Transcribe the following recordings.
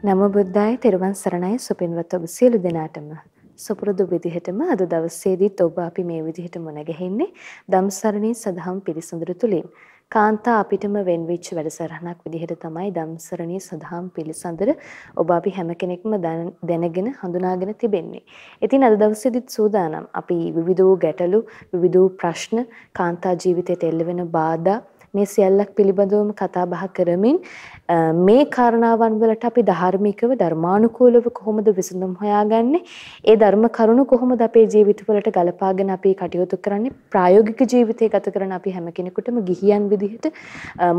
නම බුද්ධාය තෙරුවන් සරණයි සුපින්වත් ඔබ සියලු දෙනාටම සුපුරුදු විදිහටම අද දවසේදීත් ඔබ අපි මේ විදිහට මුණ ගැහෙන්නේ ධම්සරණී සදහම් පිළිසඳර තුලින් කාන්තා අපිටම වෙන්වෙච්ච වැඩසටහනක් විදිහට තමයි ධම්සරණී සදහම් පිළිසඳර ඔබ අපි හැම කෙනෙක්ම දැනගෙන හඳුනාගෙන තිබෙන්නේ. ඉතින් අද දවසේදීත් සූදානම් අපි විවිධ වූ ගැටලු විවිධ වූ ප්‍රශ්න කාන්තා ජීවිතයට එල්ල බාධා මේ සියල්ලක් පිළිබඳවම කතා බහ කරමින් මේ කාරණාවන් වලට අපි ධාර්මිකව ධර්මානුකූලව කොහොමද විසඳුම් හොයාගන්නේ? ඒ ධර්ම කරුණු කොහොමද අපේ ජීවිතවලට ගලපාගෙන අපි කටයුතු කරන්නේ? ප්‍රායෝගික ජීවිතය ගත කරන අපි හැම කෙනෙකුටම ගිහියන් විදිහට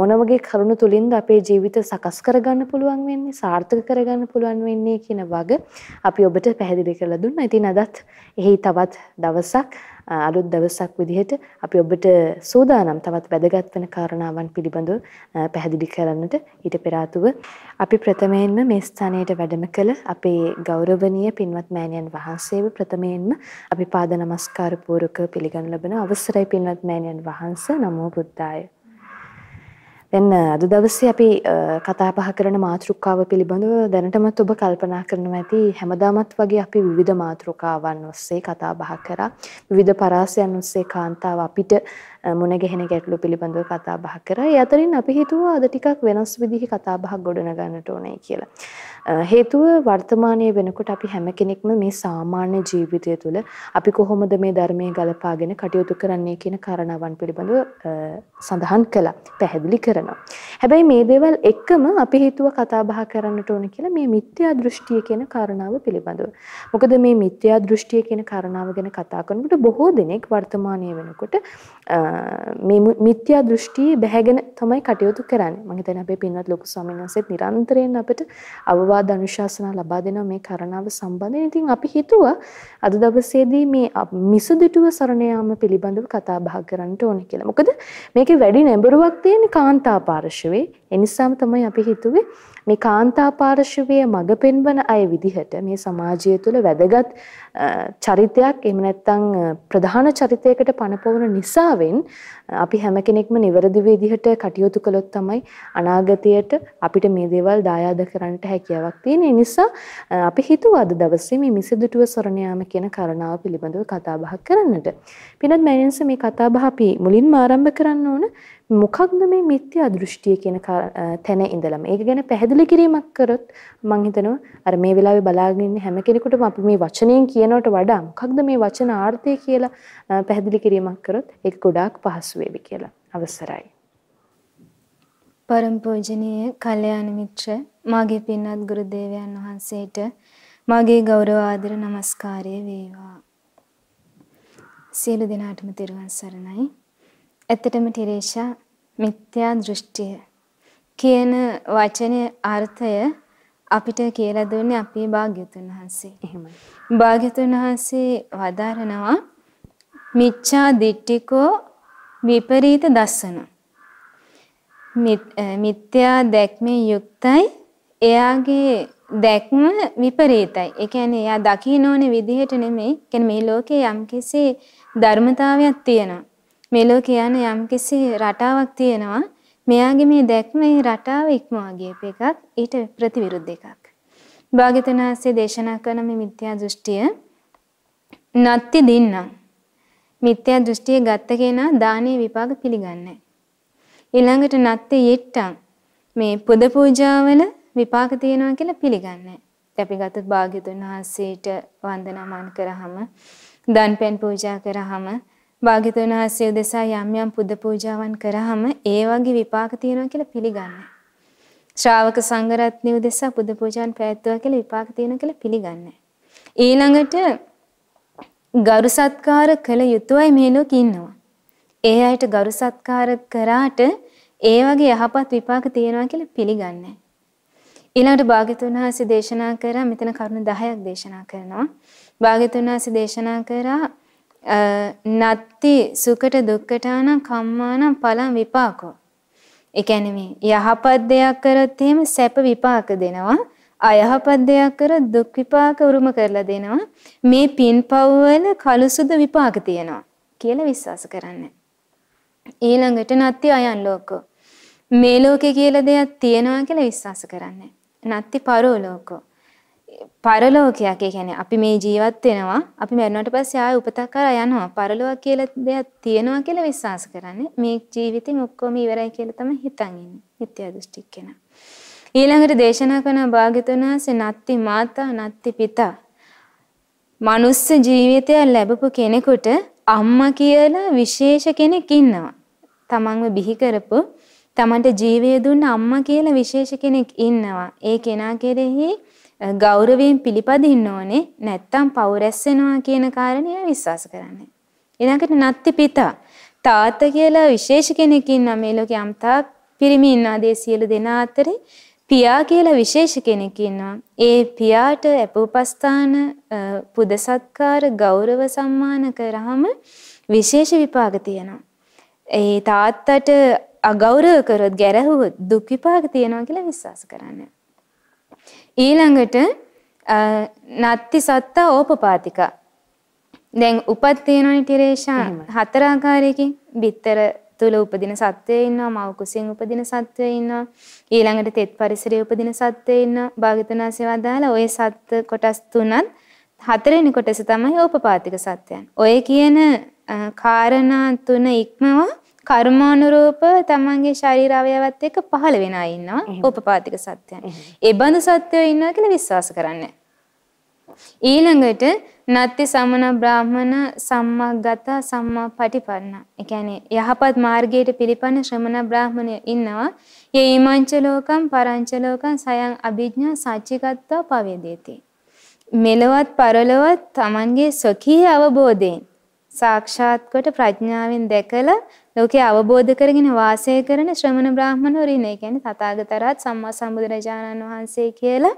මොන වගේ කරුණු තුලින්ද අපේ ජීවිත සකස් කරගන්න පුළුවන් වෙන්නේ? සාර්ථක කරගන්න පුළුවන් වෙන්නේ කියන වග අපි ඔබට පැහැදිලි කරලා දුන්නා. ඉතින් අදත් එහි තවත් දවසක් අලුත් දවසක් විදිහට අපි ඔබට සූදානම් තවත් වැදගත් වෙන කාරණාවන් පිළිබඳව පැහැදිලි කරන්නට ඊට පෙර අපි ප්‍රථමයෙන්ම මේ ස්ථානයට වැඩම කළ අපේ ගෞරවනීය පින්වත් මෑණියන් වහන්සේව ප්‍රථමයෙන්ම අපි පාද නමස්කාර පූර්වක පිළිගනු ලබන අවසරයි පින්වත් මෑණියන් වහන්සේ. නමෝ බුද්ධාය. දැන් අද දවසේ අපි කතා බහ කරන මාතෘකාව පිළිබඳව දැනටමත් ඔබ කල්පනා කරනවා ඇති හැමදාමත් වගේ අපි විවිධ මාතෘකාවන් ඔස්සේ කතා බහ කරා විවිධ පරාසයන් ඔස්සේ කාන්තාව අපිට මුණ ගැහෙන ගැටලු පිළිබඳව කතා බහ කරා. ඒ අතරින් අපි හිතුවා අද ටිකක් වෙනස් විදිහේ කතා බහක් ගොඩනගන්නට ඕනේ කියලා. හේතුව වර්තමානයේ වෙනකොට අපි හැම කෙනෙක්ම මේ සාමාන්‍ය ජීවිතය තුළ අපි කොහොමද මේ ධර්මයේ ගලපාගෙන කටයුතු කරන්නේ කියන කාරණාවන් පිළිබඳව සඳහන් කළා. පැහැදිලි කරනවා. හැබැයි මේ දේවල් එක්කම අපි හිතුව කතා බහ කරන්නට ඕන කියලා මේ මිත්‍යා දෘෂ්ටිය කියන කාරණාව පිළිබඳව. මොකද මේ මිත්‍යා දෘෂ්ටිය කියන කාරණාව ගැන කතා කරනකොට බොහෝ දෙනෙක් වර්තමානයේ වෙනකොට මේ මිත්‍යා දෘෂ්ටිය බැහැගෙන තමයි කටයුතු කරන්නේ. මම හිතන්නේ අපේ පින්වත් ලොකු ස්වාමීන් වහන්සේත් නිරන්තරයෙන් අපිට අවවාද අනුශාසනා ලබා දෙනවා මේ කරණාව සම්බන්ධයෙන්. ඉතින් අපි හිතුවා අද දවසේදී මේ මිසදිටුව සරණ යාම පිළිබඳව කතා බහ කරන්න ඕනේ කියලා. මොකද මේකේ වැඩි නැඹුරුවක් තියෙන කාන්තා පාර්ශවයේ. ඒ නිසාම තමයි අපි හිතුවේ මේ කාන්තා පාර්ශවයේ මඟ පෙන්වන අය විදිහට මේ සමාජය තුළ වැදගත් චරිතයක් එහෙම නැත්නම් ප්‍රධාන චරිතයකට පනපවන නිසාවෙන් අපි හැම කෙනෙක්ම නිවැරදි විදිහට කටයුතු කළොත් තමයි අනාගතයට අපිට මේ දේවල් දායාද කරන්නට හැකියාවක් තියෙන. ඒ නිසා අපි හිතුවා අද දවසේ මේ මිසදිටුව සරණ යාම කියන කාරණාව පිළිබඳව කතා බහ කරන්නට. පිනත් මෑණියන්ස මේ කතා බහ අපි මුලින්ම ආරම්භ කරන්න ඕන මොකක්ද මේ මිත්‍යා දෘෂ්ටිය කියන තැන ඉඳලම. ඒක ගැන පැහැදිලි කිරීමක් කරොත් මම හිතනවා අර මේ වෙලාවේ බලාගෙන ඉන්න හැම කෙනෙකුටම අපි මේ වචනයෙන් කියනවට වඩා මොකක්ද මේ වචන ආර්ථය කියලා පැහැදිලි කිරීමක් කරොත් ඒක ගොඩාක් පහසු වේවි කියලා. අවසරයි. පරම පූජනීය කල්යාණ මිත්‍ර මාගේ පින්වත් ගුරු දේවයන් වහන්සේට මාගේ ගෞරව ආදර නමස්කාරය වේවා. සියලු දෙනාටම තෙරුවන් සරණයි. ඇත්තටම ටිරේෂා මිත්‍යා දෘෂ්ටිය කියන වචනේ අර්ථය අපිට කියලා දුන්නේ අපේ භාග්‍යතුන් වහන්සේ. එහෙමයි. භාග්‍යතුන් වහන්සේ වදාරනවා මිච්ඡා දිට්ඨිකෝ විපරීත දස්සන. මිත්‍යා දැක්මේ යුක්තයි එයාගේ දැක්ම විපරීතයි. ඒ කියන්නේ එයා දකින්න ඕනේ විදිහට නෙමෙයි. කියන්නේ මේ ලෝකේ යම්කිසි ධර්මතාවයක් තියෙනවා. මේ ලෝකේ යන යම්කිසි රටාවක් තියෙනවා. මෙයාගේ මේ දැක්ම මේ රටාව ඉක්මවා ගියප එකක් ඊට ප්‍රතිවිරුද්ධ එකක්. භාග්‍යවතුන් වහන්සේ දේශනා කරන මේ මිත්‍යා දෘෂ්ටිය නත්ති දින්නම්. මිත්‍යා දෘෂ්ටිය ගත්ත කෙනා දානේ විපාක පිළිගන්නේ ඊළඟට නත්ති යෙට්ටම් මේ පුද පූජාවල විපාක තියෙනවා කියලා පිළිගන්නේ අපි ගත්තොත් භාග්‍යවතුන් වහන්සේට වන්දනාමාන කරාම දන් පෙන් පූජා කරාම භාග්‍යතුන් වහන්සේ උදෙසා යම් යම් පුද පූජාවන් කරාම ඒ වගේ විපාක තියෙනවා කියලා පිළිගන්නේ. ශ්‍රාවක සංඝරත්නය උදෙසා පුද පූජාන් පැවැත්වුවා කියලා විපාක තියෙනවා කියලා පිළිගන්නේ. ඊළඟට ගරු සත්කාර කළ යුතුයයි මේ ලෝකේ ඉන්නවා. ඒ අයට ගරු සත්කාර කරාට ඒ වගේ යහපත් විපාක තියෙනවා කියලා පිළිගන්නේ. ඊළඟට භාග්‍යතුන් වහන්සේ දේශනා කරා මෙතන කරුණු 10ක් දේශනා කරනවා. භාග්‍යතුන් වහන්සේ දේශනා කරා නත්ති සුකට දුක්කටානම් කම්මානම් පලං විපාකෝ. ඒ කියන්නේ මේ යහපත් දෙයක් කරොත් එහෙම සැප විපාක දෙනවා. අයහපත් දෙයක් කරොත් දුක් විපාක උරුම කරලා දෙනවා. මේ පින්පව් වල කලුසුදු විපාක තියෙනවා කියලා විශ්වාස කරන්නේ. ඊළඟට නත්ති අයන් ලෝකෝ. මේ ලෝකේ කියලා දෙයක් තියෙනවා කියලා විශ්වාස කරන්නේ. නත්ති පරලෝකෝ. පරලෝකයක්. ඒ කියන්නේ අපි මේ ජීවත් වෙනවා. අපි මරණයට පස්සේ ආයෙ උපතක් කරා යනවා. පරලෝක කියලා දෙයක් තියෙනවා කියලා විශ්වාස කරන්නේ. මේ ජීවිතෙන් ඔක්කොම ඉවරයි කියලා තමයි හිතන් ඉන්නේ මිත්‍යා දෘෂ්ටික් කෙනා. ඊළඟට දේශනා කරන භාග්‍යතුන් වහන්සේ නත්ති මාතා නත්ති පිතා. මනුස්ස ජීවිතය ලැබපු කෙනෙකුට අම්මා කියලා විශේෂ කෙනෙක් ඉන්නවා. තමන්ව බිහි කරපු තමන්ට ජීවය දුන්න අම්මා කියලා විශේෂ කෙනෙක් ඉන්නවා. ඒ කෙනා කෙරෙහි ගෞරවයෙන් පිළිපදින්න ඕනේ නැත්තම් පව් රැස්සෙනවා කියන කාරණය විශ්වාස කරන්නේ. ඊළඟට නත්ති පිතා තාත්තා කියලා විශේෂ කෙනෙක් ඉන්නා මේ ලෝකේ අම්තා පිරිමි ඉන්නා දේ සියලු දෙනා අතරේ පියා කියලා විශේෂ කෙනෙක් ඉන්නවා. ඒ පියාට අපෝපස්ථාන පුද සත්කාර ගෞරව සම්මාන කරාම විශේෂ විපාක තියෙනවා. ඒ තාත්තට අගෞරව කරොත් ගැරහුවොත් දුක් විපාක තියෙනවා කියලා විශ්වාස කරන්නේ. ඊළඟට නත්ති සත්තා ඕපපාතිකා. දැන් උපත් තියෙනවනේ ටිරේෂා හතර ආකාරයකින් බිත්තර තුල උපදින සත්වය ඉන්නවා මව කුසෙන් උපදින සත්වය ඉන්නවා ඊළඟට තෙත් පරිසරයේ උපදින සත්වය ඉන්නවා භාගතුනාසේ වදාලා ওই සත් කොටස් තුනත් හතරෙනි කොටස තමයි ඕපපාතික සත්‍යයන්. ඔය කියන කාරණා තුන ඉක්මවා කර්මානුරූප තමන්ගේ ශරීර අවයවත් එක්ක පහළ වෙන අය ඉන්නවා උපපාතික සත්‍යයන්. ඒ බඳු සත්‍යය ඉන්නවා කියලා විශ්වාස කරන්නේ. ඊළඟට නත්ති සමන බ්‍රාහමන සම්මාගත සම්මා පටිපන්න. ඒ කියන්නේ යහපත් මාර්ගයට පිළිපන්න ශ්‍රමණ බ්‍රාහමණය ඉන්නවා. යේ ඊමංච ලෝකම් පරංච ලෝකම් සයන් අභිඥා සච්චිකත්වා පවේදේති. මෙලවත් පරලවත් Tamanගේ සොකී අවබෝධයෙන් සාක්ෂාත් කොට ප්‍රඥාවෙන් දැකලා ලෝකේ අවබෝධ කරගෙන වාසය කරන ශ්‍රමණ බ්‍රාහ්මණවරු ඉන්නේ. ඒ කියන්නේ තථාගතරත් සම්මා සම්බුදුරජාණන් වහන්සේ කියලා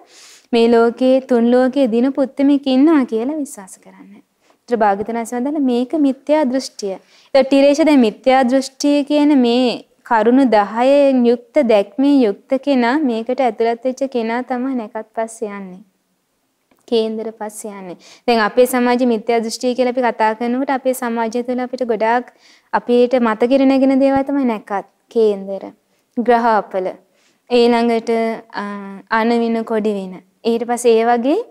මේ ලෝකේ තුන් ලෝකයේ දින පුත්තමෙක් ඉන්නවා කියලා විශ්වාස කරන්නේ. ඒතර භාග්‍යවතුන් වහන්සේ මේක මිත්‍යා දෘෂ්ටිය. ඒතර ටිරේෂ දැන් මිත්‍යා දෘෂ්ටිය කියන මේ කරුණු 10න් යුක්ත දැක්මේ යුක්ත කෙනා මේකට ඇතුළත් වෙච්ච කෙනා තමයි නැකත් පස්සේ යන්නේ. කේන්දර පස්සේ යන්නේ. දැන් අපේ සමාජයේ මිත්‍යා දෘෂ්ටි කියලා අපි කතා කරනකොට අපේ සමාජය තුළ අපිට ගොඩාක් අපිට මතකිර නැගෙන දේවල් තමයි නැකත්, කේන්දර, ග්‍රහපල, ඊළඟට අනවින කොඩි වෙන. ඊට පස්සේ ඒ වගේ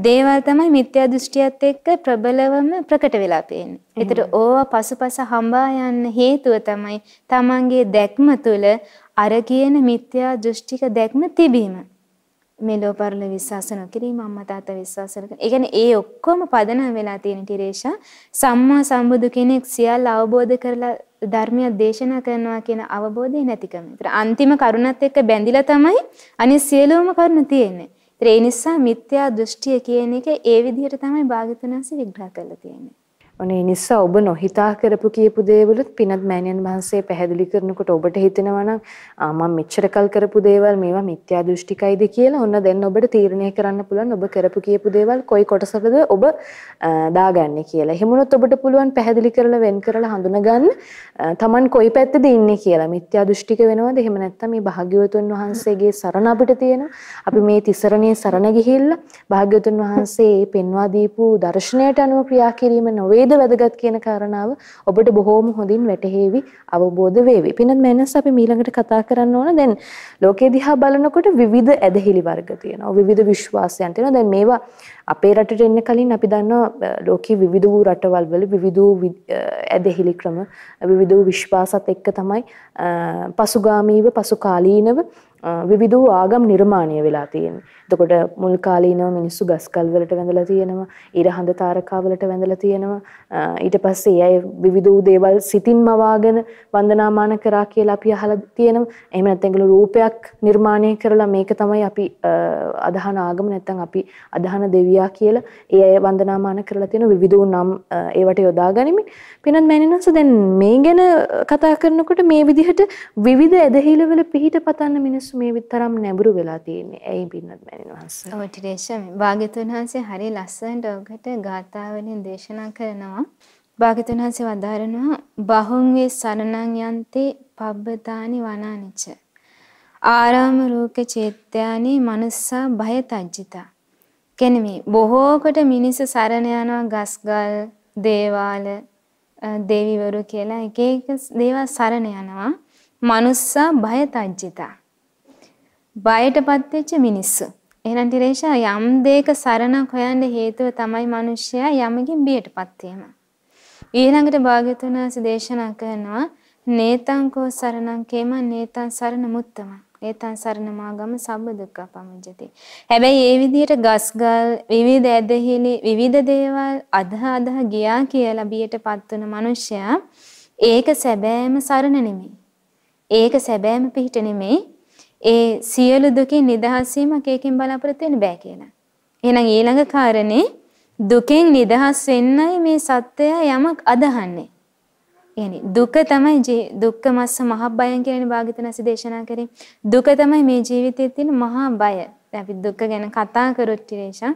දේවල් තමයි මිත්‍යා දෘෂ්ටියත් එක්ක ප්‍රබලවම ප්‍රකට වෙලා පේන්නේ. ඒතර ඕවා පසුපස හඹා යන්න හේතුව තමයි තමන්ගේ දැක්ම තුළ අර කියන මිත්‍යා දෘෂ්ටික දැක්ම තිබීම. මෙලෝ පරල විශ්වාස නොකිරීම අම්මා තාත්තා විශ්වාස කරන. ඒ කියන්නේ ඒ ඔක්කොම පදනම් වෙලා තියෙන ටිරේෂා සම්මා සම්බුදු කෙනෙක් සියල්ල අවබෝධ කරලා ධර්මය දේශනා කරනවා කියන අවබෝධය නැතිකම. ඒතර අන්තිම කරුණත් එක්ක බැඳිලා තමයි අනිත් සියලුම කරුණ තියෙන්නේ. ඒ නිසා මිත්‍යා දෘෂ්ටිය කියන එක ඒ විදිහට තමයි භාගතුනාංශ විග්‍රහ කරලා තියෙන්නේ. ඔනේ නිසා ඔබ නොහිතා කරපු කියපු දේවලුත් පිනත් මෑණියන් වහන්සේ පැහැදිලි කරනකොට ඔබට හිතෙනවා නම් මම මෙච්චර කල් කරපු දේවල් මේවා මිත්‍යා දෘෂ්ටිකයිද කියලා ඔන්න දැන් ඔබට තීරණය කරන්න පුළුවන් ඔබ කරපු කියපු දේවල් කොයි කොටසකද ඔබ දාගන්නේ කියලා. එහෙමනොත් ඔබට පුළුවන් පැහැදිලි කරලා වෙන් කරලා හඳුනගන්න Taman කොයි පැත්තද ඉන්නේ කියලා. මිත්‍යා දෘෂ්ටික වෙනවද? එහෙම නැත්නම් මේ භාග්‍යවතුන් වහන්සේගේ සරණ අපිට තියෙනවා. අපි මේ තිසරණේ සරණ ගිහිල්ලා භාග්‍යවතුන් වහන්සේ පෙන්වා දීපු දර්ශනයට අනුව ක්‍රියා කිරීම නොවේ වේද වැදගත් කියන කාරණාව ඔබට බොහෝම හොඳින් වැටහෙවි අවබෝධ වේවි. පිනත් මෑනස් අපි ඊළඟට කතා කරන්න ඕන දැන් ලෝකයේ දිහා බලනකොට විවිධ ඇදහිලි වර්ග තියෙනවා. විවිධ විශ්වාසයන් තියෙනවා. දැන් මේවා අපේ රටට එන්න කලින් අපි දන්නවා ලෝකයේ විවිධ වූ රටවල් වල විවිධ වූ ඇදහිලි ක්‍රම විවිධ වූ විශ්වාසات එක්ක තමයි පසුගාමීව පසුකාලීනව විවිධ වූ ආගම් නිර්මාණය වෙලා තියෙන්නේ. එතකොට මුල් කාලීනව මිනිස්සු ගස්කල් වලට වැඳලා තියෙනවා, ඉරහඳ තාරකා වලට වැඳලා තියෙනවා. ඊට පස්සේ අය විවිධ වූ දේවල් සිතින් මවාගෙන වන්දනාමාන කරා කියලා අපි අහලා තියෙනවා. එහෙම නැත්නම් ඒගොල්ලෝ රූපයක් නිර්මාණය කරලා මේක තමයි අපි අදහන ආගම නැත්නම් අපි අදහන දෙවියා කියලා ඒ අය වන්දනාමාන කරලා තියෙන විවිධ වූ නම් ඒවට යොදා ගනිමින් පිනත් මෑණිනන්ස දැන් මේ ගැන කතා කරනකොට මේ විදිහට විවිධ ඇදහිල්ල වල පිහිට පතන්න මිනිස්සු මේ විතරම් නැඹුරු වෙලා තියෙන්නේ. ඇයි පින්නත් මෑණින් වහන්සේ? ඔව් ටිරේෂා භාග්‍යතුන් වහන්සේ හරිය ලස්සනට ඔකට ගාථා වලින් දේශනා කරනවා. භාග්‍යතුන් වහන්සේ වදාරනවා බහුං වේ සරණං යන්ති පබ්බතානි වනානිච. ආරාම රූප චේත්‍යානි මනුස්සා භය තජ්ජිතා. කියන්නේ බොහෝ කොට මිනිස්සු සරණ යනවා ගස්ගල් දේවාල දෙවිවරු කියලා එක එක දේවල් සරණ යනවා. මනුස්සා භය තජ්ජිතා. බයටපත් වෙච්ච මිනිස්සු. එහෙනම් ටිරේෂා යම් දෙයක සරණක් හොයන්න හේතුව තමයි මිනිස්සයා යමකින් බියටපත් වීම. ඊළඟට භාග්‍යතුන් වහන්සේ දේශනා කරනවා නේතං කෝ සරණං කේමං නේතං සරණ මුත්තම. ඒතං සරණ මාගම සබ්බ දුක්ඛ පමුජ්ජති. හැබැයි ඒ විදිහට ගස්ගල් විවිධ ඇදහිලි විවිධ දේවල් අදහ අදහ ගියා කියලා බියටපත් වෙන මිනිසයා ඒක සැබෑම සරණ නෙමෙයි. ඒක සැබෑම පිහිට නෙමෙයි. ඒ සියලු දුකින් නිදහස් වීමක් ඒකෙන් බලාපොරොත්තු වෙන්න බෑ කියලා. එහෙනම් ඊළඟ කාරණේ දුකෙන් නිදහස් වෙන්නයි මේ සත්‍යය යමක් අදහන්නේ. يعني දුක තමයි දුක්ඛ මස්ස මහ බයං කියන භාග්‍යවතුන් දේශනා කරේ. දුක තමයි මේ ජීවිතයේ තියෙන මහා බය. අපි දුක ගැන කතා කරොත් ටිරේෂා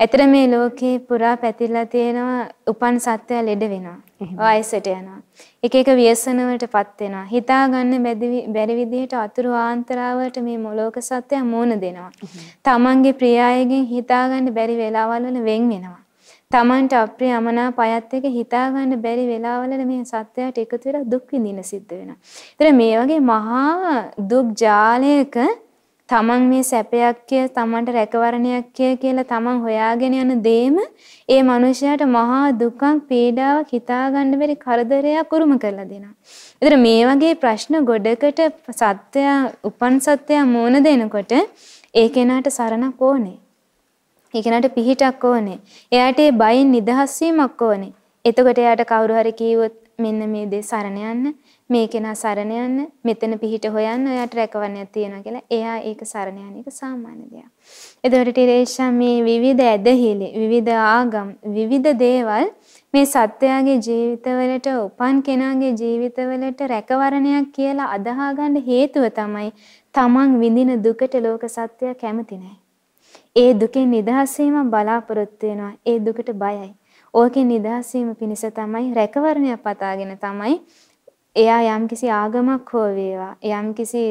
ඇතර මේ ලෝකේ පුරා පැතිරලා තියෙනවා උපන් සත්වය ලෙඩ වෙනවා. වයසට යනවා. එක එක ව්‍යසන වලටපත් වෙනවා. හිතා ගන්න බැරි විදිහට අතුරු ආන්තරාවට මේ මොලෝක සත්වය මෝන දෙනවා. තමන්ගේ ප්‍රිය අයගෙන් හිතා ගන්න බැරි වෙලාවල් වල වෙන් වෙනවා. තමන්ට අප්‍රිය අමනාප අයත් එක්ක හිතා ගන්න බැරි වෙලාවල මේ සත්‍යයට එකතු වෙලා දුක් විඳින සිද්ධ වෙනවා. ඒතර මේ වගේ මහා දුක් ජාලයක තමන් මේ සැපයක් කිය තමන්ට රැකවරණයක් කිය කියලා තමන් හොයාගෙන යන දේම ඒ මනුස්සයාට මහා දුකක් පීඩාවක් හිතා ගන්න බැරි කරදරයක් උරුම කරලා දෙනවා. ඒතර මේ වගේ ප්‍රශ්න ගොඩකට සත්‍යය උපන් සත්‍යය මෝන දෙනකොට ඒ කෙනාට සරණක් ඕනේ. ඒ කෙනාට පිහිටක් ඕනේ. එයාට ඒ බයෙන් නිදහස් වීමක් ඕනේ. එතකොට එයාට කවුරු හරි කිව්වොත් මෙන්න මේ දේ සරණ යන්න මේ කෙනා සරණ යන්න මෙතන පිහිට හොයන්න ඔයාට රැකවන්නක් තියෙනවා කියලා එයා ඒක සරණ යන එක සාමාන්‍ය දෙයක්. එතකොට ටිරේෂා මේ විවිධ ඇදහිලි විවිධ ආගම් විවිධ දේවල් මේ සත්‍යයේ ජීවිතවලට උපන් කෙනාගේ ජීවිතවලට රැකවරණයක් කියලා අදහා ගන්න හේතුව තමයි තමන් විඳින දුකට ලෝක සත්‍යය කැමති නැහැ. ඒ දුකෙන් නිදහස් වීම බලාපොරොත්තු වෙනවා. ඒ දුකට බයයි. ඕකෙන් නිදහස් වීම පිණිස තමයි රැකවරණයක් පතාගෙන තමයි එයා යම්කිසි ආගමක් හෝ වේවා යම්කිසි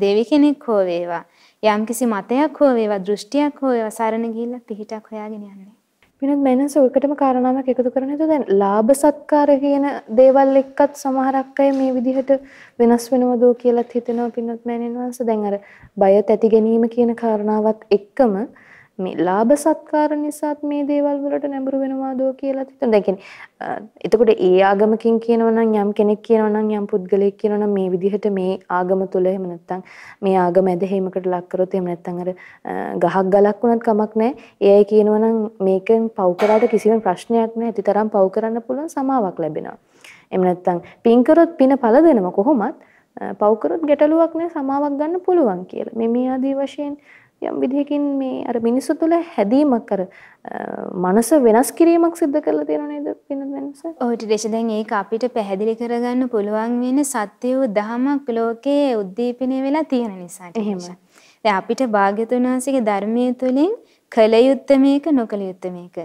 දෙවි කෙනෙක් හෝ වේවා යම්කිසි මතයක් හෝ වේවා දෘෂ්ටියක් හෝ වේවා සරණ ගිහිල්ලා පිහිටක් හොයාගෙන යන්නේ. පිනත් මනස ඔයකටම කාරණාවක් එකතු කරන්නේ දැන් ලාභ සත්කාර කියන දේවල් එක්කත් සමහරක් අය මේ විදිහට වෙනස් වෙනවදෝ කියලාත් හිතෙනවා පිනත් මෑණෙන් වහන්සේ දැන් අර බය තැති ගැනීම කියන කාරණාවත් එක්කම මේ ලාභ සත්කාර නිසාත් මේ දේවල් වලට නැඹුරු වෙනවාදෝ කියලා හිතන. දැන් කියන්නේ එතකොට ඒ ආගමකින් කියනවා නම් යම් කෙනෙක් කියනවා නම් යම් පුද්ගලයෙක් කියනවා නම් මේ විදිහට මේ ආගම තුල එහෙම නැත්නම් මේ ආගම ඇදහිීමකට ලක් කරොත් එහෙම නැත්නම් අර ගහක් ගලක් වුණත් කමක් නැහැ. ඒ අය කියනවා නම් මේකෙන් පව් කරාට කිසිම ප්‍රශ්නයක් නැහැ. ඇතිතරම් පව් කරන්න පුළුවන් සමාවක් ලැබෙනවා. එහෙම නැත්නම් පින් කරොත් පින පළ දෙනවා කොහොමත් පව් කරොත් ගැටලුවක් නැහැ සමාවක් ගන්න පුළුවන් කියලා. මේ මේ ආදී වශයෙන් යම් විදිහකින් මේ අර මිනිස්සු තුළ හැදීමක් අර මනස වෙනස් කිරීමක් සිද්ධ කරලා තියෙනව නේද වෙනස? ඔව් ටිරේෂ දැන් ඒක අපිට පැහැදිලි කරගන්න පුළුවන් වෙන සත්‍ය වූ දහමක් ලෝකයේ උද්දීපනය වෙලා තියෙන නිසා. එහෙම. දැන් අපිට භාග්‍යතුන් වහන්සේගේ ධර්මයේ තුලින් කල යුත්තේ මේක නොකල යුත්තේ මේක.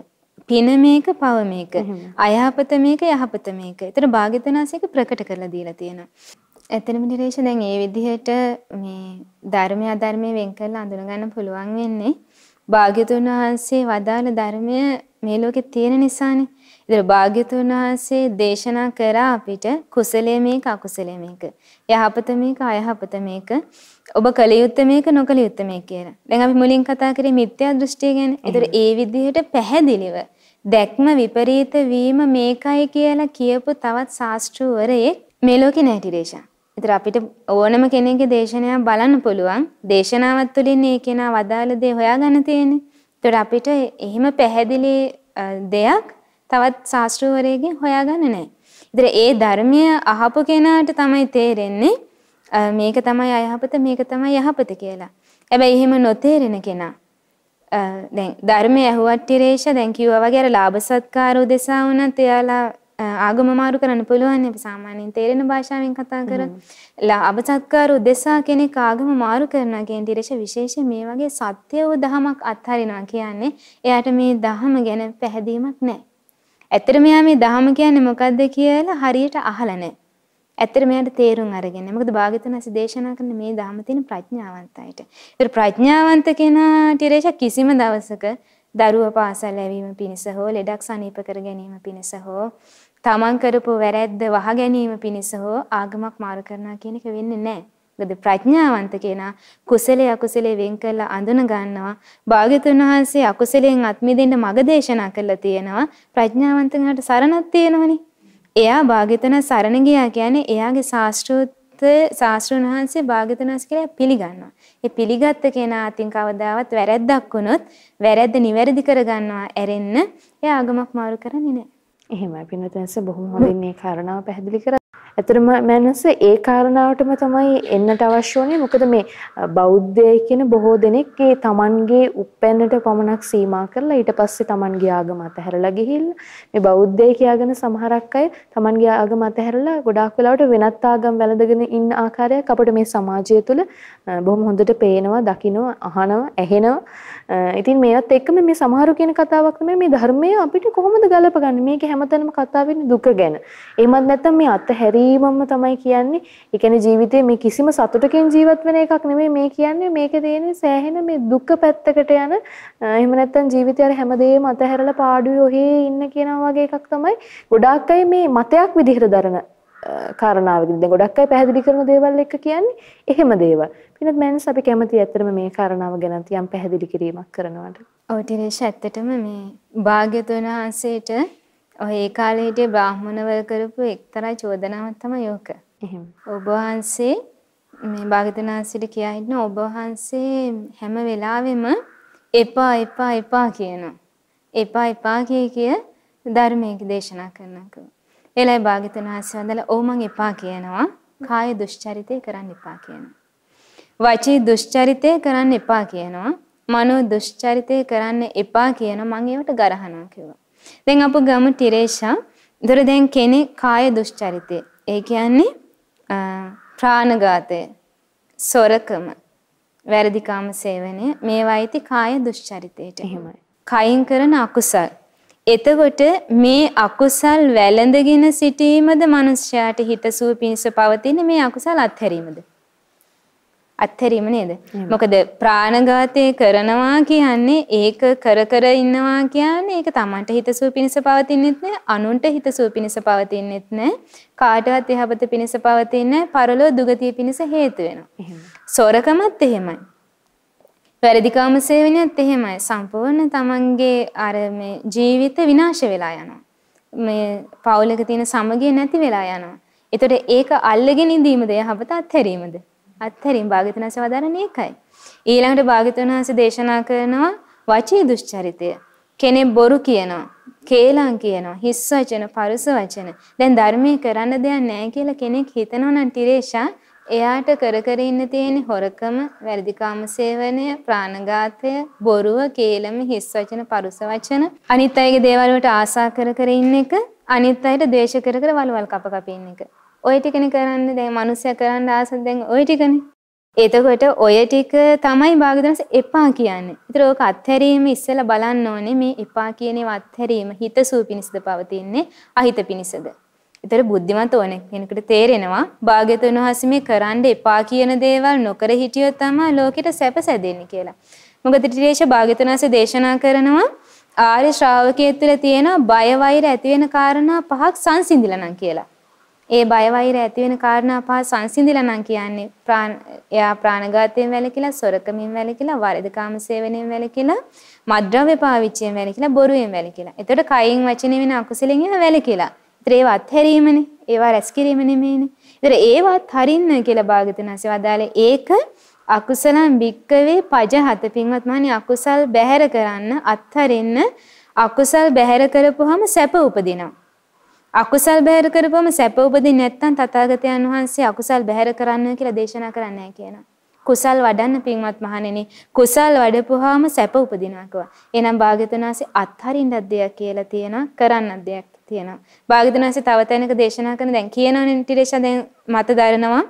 පින මේක පව මේක. අයහපත මේක යහපත මේක. ඒතර භාග්‍යතුන් වහන්සේක ප්‍රකට කරලා දීලා තියෙනවා. ඇත්තටම නිරේෂ දැන් ඒ විදිහට මේ ධර්මය අධර්මය වෙන් කරලා අඳුනගන්න පුළුවන් වෙන්නේ භාග්‍යතුන් වහන්සේ වදාළ ධර්මය මේ ලෝකේ තියෙන නිසානේ. ඉතින් භාග්‍යතුන් වහන්සේ දේශනා කරා අපිට කුසලයේ මේක අකුසලයේ මේක. යහපත මේක අයහපත මේක. ඔබ කල යුත්තේ මේක නොකල යුත්තේ මේක කියලා. දැන් අපි මුලින් කතා කරේ මිත්‍යා දෘෂ්ටිය ගැන. ඒතර ඒ විදිහට පැහැදිලිව දැක්ම විපරීත වීම මේකයි කියලා කියපු තවත් ශාස්ත්‍රවරයෙක් මේ ලෝකේ නැති රේෂා. ඒතර අපිට ඕනම කෙනෙක්ගේ දේශනාවක් බලන්න පුළුවන්. දේශනාවත් තුළින් ඒ කෙනා වදාළ දේ හොයාගන්න තියෙන්නේ. ඒතර අපිට එහෙම පැහැදිලි දෙයක් තවත් ශාස්ත්‍රවරයෙක්ගෙන් හොයාගන්න නැහැ. ඒතර ඒ ධර්මය අහපු කෙනාට තමයි තේරෙන්නේ මේක තමයි අයහපත මේක තමයි යහපත කියලා. හැබැයි එහෙම නොතේරෙන කෙනා දැන් ධර්මය ඇහුවත් ටිරේෂ දැන් කිව්වා වගේ අර ලාභ සත්කාර උදෙසා වුණත් එයාලා ආගම මාරු කරන්න පුළුවන් අපි සාමාන්‍යයෙන් තේරෙන භාෂාවෙන් කතා කරොත් ලාභ සත්කාර උදෙසා කෙනෙක් ආගම මාරු කරනවා කියන ඊට විශේෂයෙන් මේ වගේ සත්‍ය වූ දහමක් අත්හරිනවා කියන්නේ එයාට මේ දහම ගැන පැහැදීමක් නැහැ. ඇත්තට මෙයා මේ දහම කියන්නේ මොකද්ද කියලා හරියට අහලා නැහැ. ඇත්තට මෙයාට තේරුම් අරගෙන. මොකද භාග්‍යතුන්සේ දේශනා කරන මේ දහම තියෙන ප්‍රඥාවන්තයිට. ඒතර ප්‍රඥාවන්ත කෙනා ටිරේෂ කිසිම දවසක දරුව පාසල් යැවීම පිණිස හෝ ලෙඩක් සනීප කර ගැනීම පිණිස හෝ තමන් කරපු වැරැද්ද වහ ගැනීම පිණිස හෝ ආගමක් මාරු කරනවා කියන එක වෙන්නේ නැහැ. මොකද ප්‍රඥාවන්ත කෙනා කුසලයේ අකුසලයේ වෙන් කරලා අඳුන ගන්නවා. භාග්‍යතුන් වහන්සේ අකුසලයෙන් අත් මිදෙන්න මඟ දේශනා කළා තියෙනවා. ප්‍රඥාවන්ත කෙනාට සරණක් තියෙනවනේ. එයා භාග්‍යතුන් සරණ ගියා කියන්නේ එයාගේ ශාස්ත්‍රෝත් ශාස්ත්‍රඥ වහන්සේ භාග්‍යතුන් වහන්සේ කියලා පිළිගන්නවා. ඒ පිළිගත්ත කෙනා අතින් කවදාවත් වැරැද්දක් වුණොත් වැරැද්ද නිවැරදි කරගන්නවා ඇරෙන්න එයා ආගමක් මාරු කරන්නේ නැහැ. එහෙමයි. පින්නතෙන්ස බොහොම හොඳින් මේ කාරණාව පැහැදිලි කරා. ඇතරම මනස ඒ කාරණාවටම තමයි එන්නට අවශ්‍ය වනේ මොකද මේ බෞද්ධය කියන බොහෝ දෙනෙක් ඒ තමන්ගේ උප්පැන්නට පමණක් සීමා කරලා ඊට පස්සේ තමන්ගේ ආගම අතහැරලා ගිහිල්ලා මේ බෞද්ධය කියාගෙන සමහරක් අය තමන්ගේ ආගම අතහැරලා ගොඩාක් වෙලාවට වෙනත් ආගම් වැළඳගෙන ඉන්න ආකාරයක් අපිට මේ සමාජය තුළ බොහොම හොඳට පේනවා දකිනවා අහනවා ඇහෙනවා ඉතින් මේවත් එක්කම මේ සමහරු කියන කතාවක් නෙමෙයි මේ ධර්මය අපිට කොහොමද ගලපගන්නේ මේක හැමතැනම කතා වෙන්නේ දුක ගැන එහෙමත් නැත්නම් මේ අතහැරී හැරීමම තමයි කියන්නේ. ඒ කියන්නේ ජීවිතේ මේ කිසිම සතුටකින් ජීවත් වෙන එකක් නෙමෙයි මේ කියන්නේ. මේකේ තියෙන සෑහෙන මේ දුක් පැත්තකට යන එහෙම නැත්නම් ජීවිතය අර හැමදේම අතහැරලා පාඩුවේ ඔහේ ඉන්න කියනවා වගේ එකක් තමයි ගොඩාක් අය මේ මතයක් විදිහට දරන කාරණාවකින් දැන් ගොඩක් අය පැහැදිලි කරන දේවල් එක්ක කියන්නේ එහෙම දේවල්. පිනත් මෑන්ස් අපි කැමති ඇත්තටම මේ කාරණාව ගැන යම් පැහැදිලි කිරීමක් කරනවාට. ඔව් ටිරේෂ ඇත්තටම මේ භාග්‍යතුන් වහන්සේට ඔය ඒ කාලේ හිටිය බ්‍රාහ්මණවල කරපු එක්තරා චෝදනාවක් තමයි ඕක. එහෙම. ඔබ වහන්සේ මේ භාග්‍යවතුන් වහන්සේට කියා හිටින ඔබ වහන්සේ හැම වෙලාවෙම එපා එපා එපා කියනවා. එපා එපා කිය කිය ධර්මයේ දේශනා කරනවා. එලයි භාග්‍යවතුන් වහන්සේ වන්දලා ඔව් මං එපා කියනවා. කාය දුෂ්චරිතය කරන්න එපා කියනවා. වචී දුෂ්චරිතය කරන්න එපා කියනවා. මනෝ දුෂ්චරිතය කරන්න එපා කියන මං ඒවට ගරහනවා කිව්වා. දැන් අපු ගමු ටිරේෂා. ඒතර දැන් කෙනෙක් කාය දුෂ්චරිතය. ඒ කියන්නේ ප්‍රාණඝාතය, සොරකම, වැරදි කාම සේවනය මේවායිති කාය දුෂ්චරිතයට. එහෙමයි. කයින් කරන අකුසල්. එතකොට මේ අකුසල් වැළඳගෙන සිටීමද මනුෂ්‍යයාට හිතසුව පිණිස පවතින මේ අකුසල් අත්හැරීමද? අත්හැරීම නේද? මොකද ප්‍රාණඝාතය කරනවා කියන්නේ ඒක කර කර ඉන්නවා කියන්නේ ඒක Tamanට හිතසුව පිණිස පවතින්නෙත් නෑ අනුන්ට හිතසුව පිණිස පවතින්නෙත් නෑ කාටවත් යහපත පිණිස පවතින්නේ පරලෝ දුගතිය පිණිස හේතු වෙනවා. සොරකමත් එහෙමයි. වැරදිකාම සේවනයත් එහෙමයි. සම්පූර්ණ Tamanගේ අර මේ ජීවිත විනාශ වෙලා යනවා. මේ පවුලක තියෙන සමගිය නැති වෙලා යනවා. ඒතකොට ඒක අල්ලගෙන ඉඳීමද යහපත අත්හැරීමද? අත්හැරීම භාග්‍යතුන් වහන්සේ වදාරන්නේ ඒකයි. ඊළඟට භාග්‍යතුන් වහන්සේ දේශනා කරනවා වචී දුෂ්චරිතය. කෙනෙක් බොරු කියනවා, කේලම් කියනවා, හිස් වචන, පරුස වචන. දැන් ධර්මයේ කරන්න දෙයක් නැහැ කියලා කෙනෙක් හිතනවා නම් ටිරේෂා එයාට කර කර ඉන්න තියෙන හොරකම, වැරදිකාම සේවනය, ප්‍රාණඝාතය, බොරුව, කේලම, හිස් වචන, පරුස වචන, අනිත් අයගේ දේවල් වලට ආසා කර කර ඉන්න එක, අනිත් අයට ද්වේෂ කර කර වලවල් කප කප ඉන්න එක. ඔය ටිකනේ කරන්නේ දැන් මිනිස්සයා කරන්න ආස දැන් ඔය ටිකනේ. එතකොට ඔය ටික තමයි භාගදනස එපා කියන්නේ. ඒතර ඕක අත්හැරීම ඉස්සෙල්ලා බලන්න ඕනේ මේ එපා කියන ඒවා අත්හැරීම හිතසූ පිණිසද පවතින්නේ අහිත පිණිසද. ඒතර බුද්ධිමත් ඕන කෙනෙකුට තේරෙනවා භාග්‍යතුන් වහන්සේ මේ කරන්න එපා කියන දේවල් නොකර හිටියොත් තමයි ලෝකෙට සැප සැදෙන්නේ කියලා. මොකද ත්‍රිදේශ භාග්‍යතුන් වහන්සේ දේශනා කරනවා ආර්ය ශ්‍රාවකයෙක් තුළ තියෙන බය වෛර ඇති වෙන කාරණා පහක් සංසිඳිලා නම් කියලා. ඒ බය වෛර ඇති වෙන කාරණා පහ සංසිඳිලා නම් කියන්නේ ප්‍රාණ එයා ප්‍රාණඝාතයෙන් වැළකීලා සොරකමින් වැළකීලා වරදකාම සේවනයෙන් වැළකීලා මද්ද්‍රව්‍ය පාවිච්චියෙන් වැළකීලා බොරුවෙන් වැළකීලා. එතකොට කයින් වචනෙන් වෙන අකුසලෙන් එයා වැළකීලා. ඒතර ඒවා අත්හැරීමනේ. ඒවා රැස් කිරීම නෙමෙයිනේ. ඒතර ඒවත් හරින්න කියලා භාගතුන් හසේ වදාලේ ඒක අකුසලං භික්කවේ පජහත පින්වත් මහණනි අකුසල් බැහැර කරන්න අත්හරින්න අකුසල් බැහැර කරපුවාම සැප උපදිනවා. අකුසල් බැහැර කරපුවම සැප උපදින්නේ නැත්නම් තථාගතයන් වහන්සේ අකුසල් බැහැර කරන්න කියලා දේශනා කරන්නේ නැහැ කියනවා. කුසල් වඩන්න පින්වත් මහණෙනි කුසල් වඩපුවාම සැප උපදිනවා කිව්වා. එහෙනම් භාග්‍යතුන් වහන්සේ අත්හරින්නත් දෙයක් කියලා තියෙනවා කරන්නත් දෙයක් තියෙනවා. භාග්‍යතුන් වහන්සේ තව තැනක දේශනා කරන දැන් කියනවනේ ටිරේෂා දැන් මත දරනවා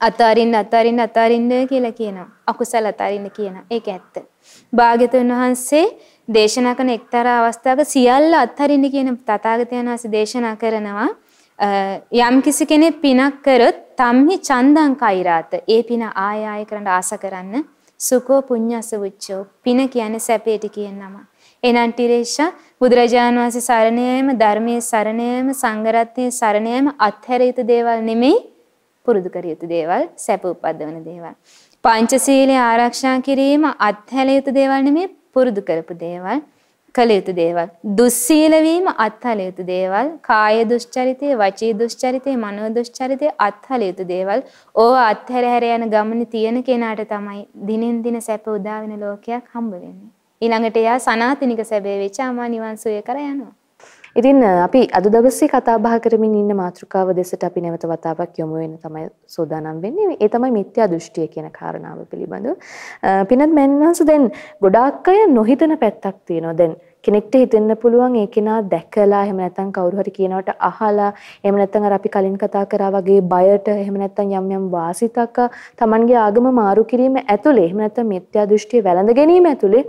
අතාරින්න අතාරින්න අතාරින්න කියලා කියනවා. අකුසල අතාරින්න කියනවා. ඒක ඇත්ත. භාග්‍යතුන් වහන්සේ දේශනා කරන එක්තරා අවස්ථාවක සියල්ල අත්හරින්න කියන තථාගතයන් වහන්සේ දේශනා කරනවා යම් කිසි කෙනෙක් පිනක් කරොත් තම්හි චන්දං කෛරාත ඒ පින ආය ආය කරන්න ආස කරන්න සුකෝ පුඤ්ඤස උච්චෝ පින කියන්නේ සැපේට කියන නම. එනන් ටිරේෂා බුදුරජාණන් වහන්සේ සරණ යාම ධර්මයේ සරණ යාම සංඝරත්නයේ සරණ යාම අත්හැර යුතු දේවල් නෙමෙයි පුරුදු කර යුතු දේවල්, සැප උපද්දවන දේවල්. පංචශීලයේ ආරක්ෂා කිරීම අත්හැල යුතු දේවල් නෙමෙයි පුරුදු කරපු දේවල්. කළ යුතු දේවල්. දුස්සීල වීම අත්හල යුතු දේවල්. කාය දුස්චරිතය, වචී දුස්චරිතය, මනෝ දුස්චරිතය අත්හල යුතු දේවල්. ඕවා අත්හැර හැර යන ගමනේ තියෙන කෙනාට තමයි දිනෙන් දින සැප උදා වෙන ලෝකයක් හම්බ වෙන්නේ. ඊළඟට එයා සනාතනික සැබෑ වෙච්ච අමා නිවන් සුවය කර යනවා. ඉතින් අපි අද දවසේ කතා බහ කරමින් ඉන්න මාතෘකාව දෙසට අපි නැවත වතාවක් යොමු වෙන තමයි සූදානම් වෙන්නේ. ඒ තමයි මිත්‍යා දෘෂ්ටිය කියන කාරණාව පිළිබඳව. පිනත් මෑන්වන්ස දැන් ගොඩාක් අය නොහිතන පැත්තක් තියෙනවා. දැන් කෙනෙක්ට හිතෙන්න පුළුවන් ඒ කෙනා දැකලා එහෙම නැත්නම් කවුරු හරි කියනවට අහලා එහෙම නැත්නම් අර අපි කලින් කතා කරා වගේ බයට එහෙම නැත්නම් යම් යම් වාසිතක Tamanගේ ආගම මාරු කිරීම ඇතුලේ එහෙම නැත්නම් මිත්‍යා දෘෂ්ටිය වැළඳ ගැනීම ඇතුලේ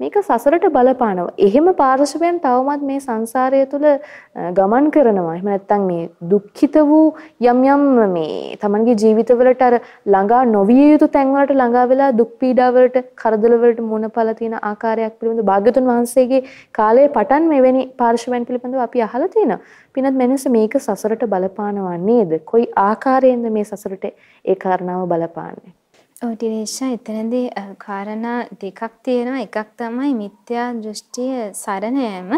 මේක සසරට බලපානවා. එහෙම පාර්ශවයන් තවමත් මේ සංසාරය තුළ ගමන් කරනවා. එහෙම නැත්නම් මේ දුක්ඛිත වූ යම් යම් මේ Tamanගේ ජීවිතවලට අර ළඟා නොවිය යුතු තැන්වලට ළඟා වෙලා දුක් පීඩාවලට කරදර වලට මුණපලා තියෙන ආකාරයක් පිළිබඳව භාග්‍යතුන් වහන්සේගේ කාලයේ පටන් මෙවැනි පාර්ශවයන් පිළිබඳව අපි අහලා තියෙනවා. පිනත් මෙන්නස මේක සසරට බලපානවා නේද? කොයි ආකාරයෙන්ද මේ සසරට ඒ කාරණාව බලපාන්නේ? ඔව් ටිරේෂා එතනදී කාරණා දෙකක් තියෙනවා. එකක් තමයි මිත්‍යා දෘෂ්ටිය සරණ යෑම.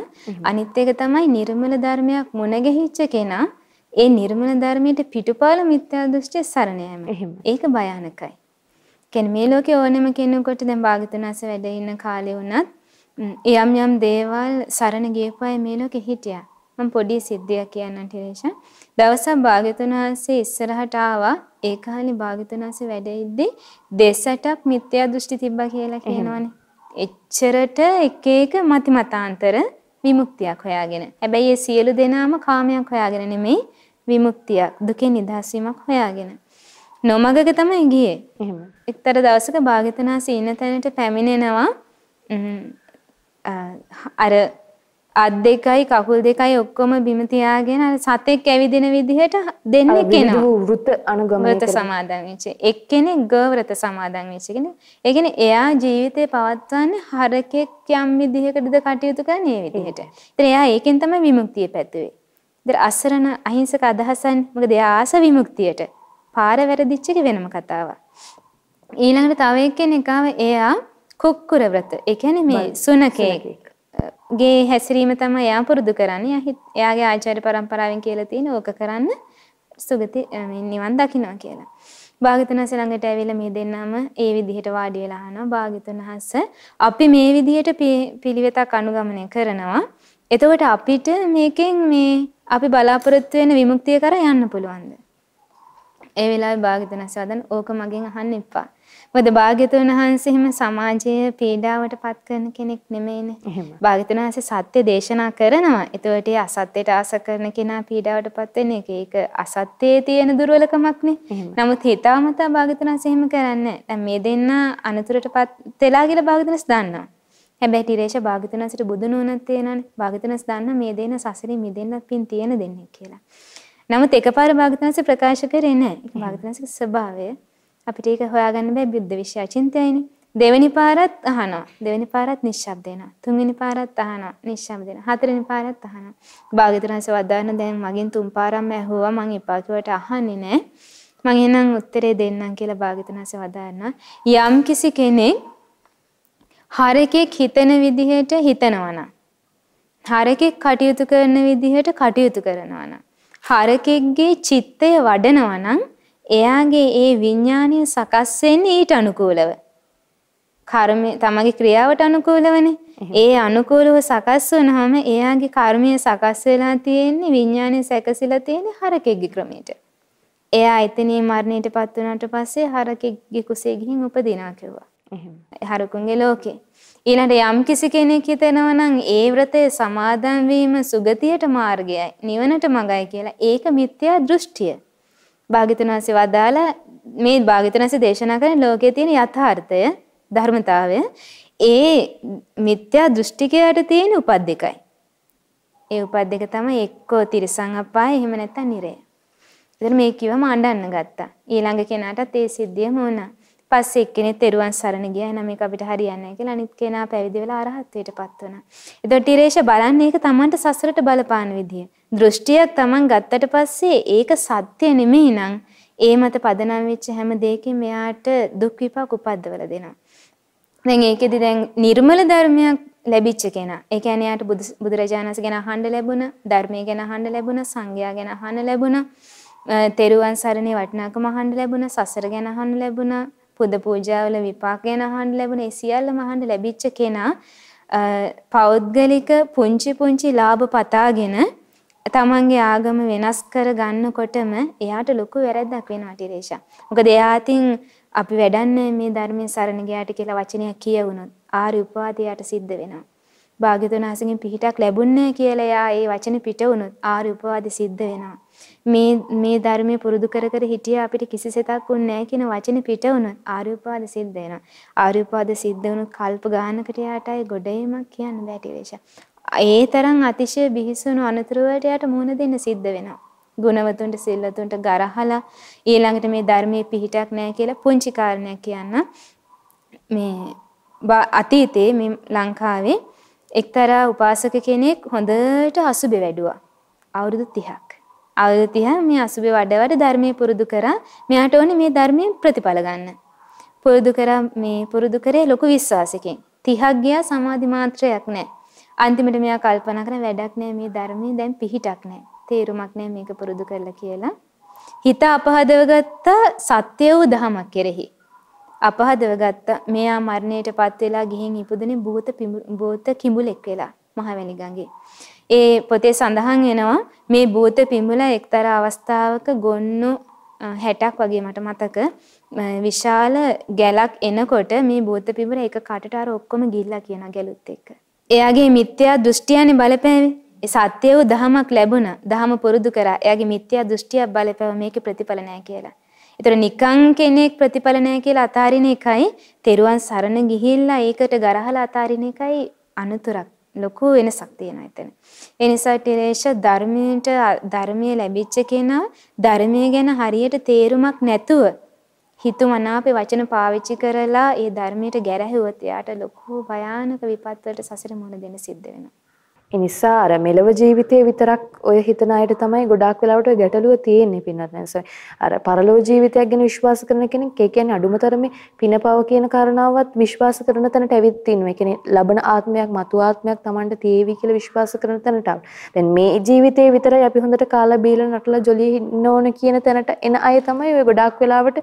අනිත් එක තමයි නිර්මල ධර්මයක් මුණ ගැහිච්ච කෙනා ඒ නිර්මල ධර්මයට පිටුපාල මිත්‍යා දෘෂ්ටිය සරණ යෑම. ඒක භයානකයි. කියන්නේ මේ ලෝකේ ඕනෙම කෙනෙකුට දැන් භාගතුනාස වැඩ ඉන්න කාලේ වුණත් යම් යම් දේවල් සරණ ගියපු අය මේ ලෝකේ හිටියා. මම පොඩි සිද්ධියක් කියන්නම් ටිරේෂා. දවසක් භාග්‍යතුන් වහන්සේ ඉස්සරහට ආවා. ඒ කාලේ භාග්‍යතුන් වහන්සේ වැඩ ඉද්දි දෙසටක් මිත්‍යා දෘෂ්ටි තිබ්බා කියලා කියනවනේ. එච්චරට එක එක මති මතාන්තර විමුක්තියක් හොයාගෙන. හැබැයි ඒ සියලු දෙනාම කාමයක් හොයාගෙන නෙමෙයි විමුක්තියක්, දුකෙන් නිදහස් වීමක් හොයාගෙන. නොමගක තමයි ගියේ. එහෙම. එක්තර දවසක භාග්‍යතුන් වහන්සේ ඉන්න තැනට පැමිණෙනවා. අර අත් දෙකයි කකුල් දෙකයි ඔක්කොම බිම තියාගෙන අර සතෙක් ඇවිදින විදිහට දෙන්නේ කෙනා. වෘත අනුගමනය වෘත සමාදන් වෙච්ච. එක්කෙනෙක් ග වෘත සමාදන් වෙච්ච කෙනෙක්. ඒ කියන්නේ එයා ජීවිතේ පවත්වන්නේ හරකෙක් යම් විදිහකටද කටයුතු කරන ඒ විදිහට. ඉතින් එයා ඒකෙන් තමයි විමුක්තිය පැතුවේ. ඉතින් අසරණ අහිංසක අදහසන් මොකද එයා ආස විමුක්තියට. පාර වැරදිච්ච එක වෙනම කතාවක්. ඊළඟට තව එක්කෙනෙක් ආව එයා කුක්කුර වෘත. ඒ කියන්නේ මේ සුනකෙක්. ගේ හැසිරීම තමයි එයා පුරුදු කරන්නේ. එයාගේ ආචාර්ය પરම්පරාවෙන් කියලා තියෙන ඕක කරන්න සුගති නිවන් දකින්නවා කියලා. භාග්‍යතුන් වහන්සේ ළඟට ඇවිල්ලා මේ දෙන්නම ඒ විදිහට වාඩි වෙලා අහනවා භාග්‍යතුන් වහන්සේ අපි මේ විදිහට පිළිවෙතක් අනුගමනය කරනවා. එතකොට අපිට මේකෙන් මේ අපි බලාපොරොත්තු වෙන විමුක්තිය කරා යන්න පුළුවන්ද? ඒ වෙලාවේ භාග්‍යතුන් වහන්සේ අදන් ඕක මගෙන් අහන්න එපා. මොකද භාග්‍යතුන් වහන්සේ එහෙම සමාජයේ පීඩාවට පත් කරන කෙනෙක් නෙමෙයිනේ. භාග්‍යතුන් වහන්සේ සත්‍ය දේශනා කරනවා. ඒතකොට ඒ අසත්‍යයට ආස කරන කෙනා පීඩාවට පත් වෙන එක ඒක අසත්‍යයේ තියෙන දුර්වලකමක්නේ. නමුත් හිතාමතා භාග්‍යතුන් වහන්සේ එහෙම කරන්නේ නැහැ. මේ දෙන්න අනතුරටපත් වෙලා කියලා භාග්‍යතුන් වහන්සේ දන්නවා. හැබැයි ටිරේෂ භාග්‍යතුන් වහන්සේට බුදු නුවණක් තියෙනවානේ. භාග්‍යතුන් වහන්සේ දන්න මේ දෙන්න සසරින් මිදෙන්නත් පින් තියෙන දෙන්නේ කියලා. නමුත් එකපාර භාග්‍යතුන් වහන්සේ ප්‍රකාශ කරේ නැහැ. භාග්‍යතුන් වහන්සේගේ ස්වභාවය. අපිට ඒක හොයාගන්න බෑ බුද්ධ විශ්ය අචින්තයයිනේ. දෙවෙනි පාරත් අහනවා. දෙවෙනි පාරත් නිශ්ශබ්ද වෙනවා. තුන්වෙනි පාරත් අහනවා. නිශ්ශබ්ද වෙනවා. හතරවෙනි පාරත් අහනවා. භාග්‍යතුන්ස වදාන දැන් මගෙන් තුන් පාරක්ම ඇහුවා මං එපා කිව්වට අහන්නේ නෑ. මං එහෙනම් උත්තරේ දෙන්නම් කියලා භාග්‍යතුන්ස වදානවා. යම් කිසි කෙනෙක් හරකෙක් හිතන විදිහට හිතනවා නම් හරකෙක් කටයුතු කරන විදිහට කටයුතු කරනවා නම් හරකෙක්ගේ චිත්තය වඩනවා නම් එයාගේ ඒ විඥානය සකස් වෙන්නේ ඊට අනුකූලව. කර්මය තමගේ ක්‍රියාවට අනුකූලවනේ. ඒ අනුකූලව සකස් වුනහම එයාගේ කර්මය සකස් වෙලා තියෙන්නේ විඥානය සැකසিলা තියෙන්නේ හරකෙක්ගේ ක්‍රමයට. එයා එතනින් මරණයටපත් වුණාට පස්සේ හරකෙක්ගේ කුසේ ගිහින් උපදිනා කිව්වා. එහෙම. හරකුන්ගේ ලෝකේ. ඊළඟට යම් කිසි කෙනෙක් හිතනවා නම් ඒ වෘතේ සමාදන් වීම සුගතියට මාර්ගයයි නිවනට මගයි කියලා ඒක මිත්‍යා දෘෂ්ටිය. භාග්‍යතුන් වහන්සේ වදාලා මේ භාග්‍යතුන් වහන්සේ දේශනා කරන ලෝකයේ තියෙන යථාර්ථය ධර්මතාවය ඒ මිත්‍යා දෘෂ්ටිකයට තියෙන උපද්දකයි. ඒ උපද්දක තමයි එක්කෝ තිරසං අපාය එහෙම නැත්නම් නිරය. ඉතින් මේ කිව්වම අඬන්න ගත්තා. ඊළඟ කෙනාටත් ඒ සිද්ධියම වුණා. පස්සේ එක්කෙනෙක් තෙරුවන් සරණ ගියා. එහෙනම් මේක අපිට හරියන්නේ නැහැ කියලා අනිත් කෙනා පැවිදි වෙලා අරහත්ත්වයටපත් වුණා. එතකොට ඊරේෂ බලන්නේ ඒක Tamanට සසරට බලපාන විදිය. දෘෂ්ටියක් Taman ගත්තට පස්සේ ඒක සත්‍ය නෙමෙයි නං ඒ මත පදනම් වෙච්ච හැම දෙයකින් මෙයාට දුක් විපාක උපද්දවලා දෙනවා. දැන් ඒකෙදි දැන් නිර්මල ධර්මයක් ලැබිච්ච කෙනා. ඒ කියන්නේ යාට බුදුරජාණන්ස ගැන අහන්න ලැබුණ, ධර්මය ගැන අහන්න ලැබුණ, සංඝයා ගැන අහන්න ලැබුණ, තෙරුවන් සරණේ වටිනාකම අහන්න ලැබුණ, සසර ගැන අහන්න ලැබුණ, පුද පූජාවල විපාක ගැන අහන්න ලැබුණ, ඒ සියල්ලම අහන්න ලැබිච්ච කෙනා පෞද්ගලික පුංචි පුංචි ලාභ පතාගෙන තමන්ගේ ආගම වෙනස් කර ගන්නකොටම එයාට ලොකු වැරැද්දක් වෙනවා ටිරේෂා. මොකද එයා අතින් අපි වැඩන්නේ මේ ධර්මයේ සරණ ගියාට කියලා වචනයක් කියවුනොත් ආරි උපාදයට සිද්ධ වෙනවා. භාග්‍යතුන් වහන්සේගෙන් පිහිටක් ලැබුණේ කියලා එයා ඒ වචනේ පිට වුණොත් ආරි උපවාද සිද්ධ වෙනවා. මේ මේ ධර්මයේ පුරුදු කර කර හිටිය අපිට කිසිසෙතක් උන්නේ නැහැ කියන වචනේ පිට වුණොත් ආරි උපවාද සිද්ධ වෙනවා. ආරි උපවාද සිද්ධ වුණොත් කල්ප ගානකට යටයි ගොඩේමක් කියන්න බෑ ටිරේෂා. ඒ තරම් අතිශය බිහිසුණු අනතුරු වලට යට මුහුණ දෙන්න සිද්ධ වෙනවා. ගුණවතුන්ට සිල්වතුන්ට ගරහලා ඊළඟට මේ ධර්මයේ පිහිටක් නැහැ කියලා පුංචි කාරණයක් කියන්න. මේ අතීතයේ මේ ලංකාවේ එක්තරා උපාසක කෙනෙක් හොඳට අසුබේ වැඩුවා. අවුරුදු 30ක්. අවුරුදු 30 මේ අසුබේ වඩ වඩ ධර්මයේ පුරුදු කරා. මෙයාට ඕනේ මේ ධර්මයෙන් ප්‍රතිඵල ගන්න. පුරුදු කරා මේ පුරුදු කරේ ලොකු විශ්වාසකින්. 30ක් ගියා සමාධි මාත්‍රයක් නැහැ. අන්තිමට මෙයා කල්පනා කරන වැඩක් නෑ මේ ධර්මයේ දැන් පිහිටක් නෑ. තේරුමක් නෑ මේක පුරුදු කරලා කියලා. හිත අපහදව ගත්ත සත්‍ය වූ ධමයක් කෙරෙහි. අපහදව ගත්ත මෙයා මරණයටපත් වෙලා ගිහින් ඉපදුනේ භූත භූත කිඹුලෙක් වෙලා මහවැලි ගඟේ. ඒ පොතේ සඳහන් වෙනවා මේ භූත පිඹුලා එක්තරා අවස්ථාවක ගොන්නු 60ක් වගේ මට මතක විශාල ගැලක් එනකොට මේ භූත පිඹුල එක කටට අර ඔක්කොම ගිහිල්ලා කියන ගැලුත් එක්ක. එයාගේ මිත්‍යා දෘෂ්ටියනේ බලපෑවේ. ඒ සත්‍ය වූ දහමක් ලැබුණා. දහම පුරුදු කරා. එයාගේ මිත්‍යා දෘෂ්ටියක් බලපෑව මේකේ ප්‍රතිඵල නැහැ කියලා. ඒතර නිකං කෙනෙක් ප්‍රතිඵල නැහැ කියලා අතාරින එකයි, තෙරුවන් සරණ ගිහිල්ලා ඒකට ගරහලා අතාරින එකයි අනුතරක්. ලොකු වෙනසක් තියෙනවා එතන. ඒ නිසා ටිරේෂ ධර්මයට ධර්මයේ ලැබිච්ච කෙනා ධර්මයේ ගැන හරියට තේරුමක් නැතුව හිතුමනාපේ වචන පාවිච්චි කරලා ඒ ධර්මයට ගැරහුවොත් එයාට ලොකු භයානක විපත්වලට සසර මුහුණ දෙන්න සිද්ධ වෙනවා. ඒ නිසා අර මෙලව ජීවිතයේ විතරක් ඔය හිතන අයට තමයි ගොඩාක් වෙලාවට ගැටලුව තියෙන්නේ පින්නත් නැස. අර පරලෝක ජීවිතයක් ගැන විශ්වාස කරන කෙනෙක් ඒ කියන්නේ අඩුමතරමේ පිනපව කියන කාරණාවත් විශ්වාස කරන තැනට ඇවිත් තිනවා. ඒ කියන්නේ ලබන ආත්මයක් මතු ආත්මයක් Tamanට තියෙවි කියලා විශ්වාස කරන තැනට. දැන් මේ ජීවිතේ විතරයි අපි හොඳට කාලා බීලා නටලා ජොලිය ඉන්න ඕන කියන තැනට එන අය තමයි ඔය ගොඩාක් වෙලාවට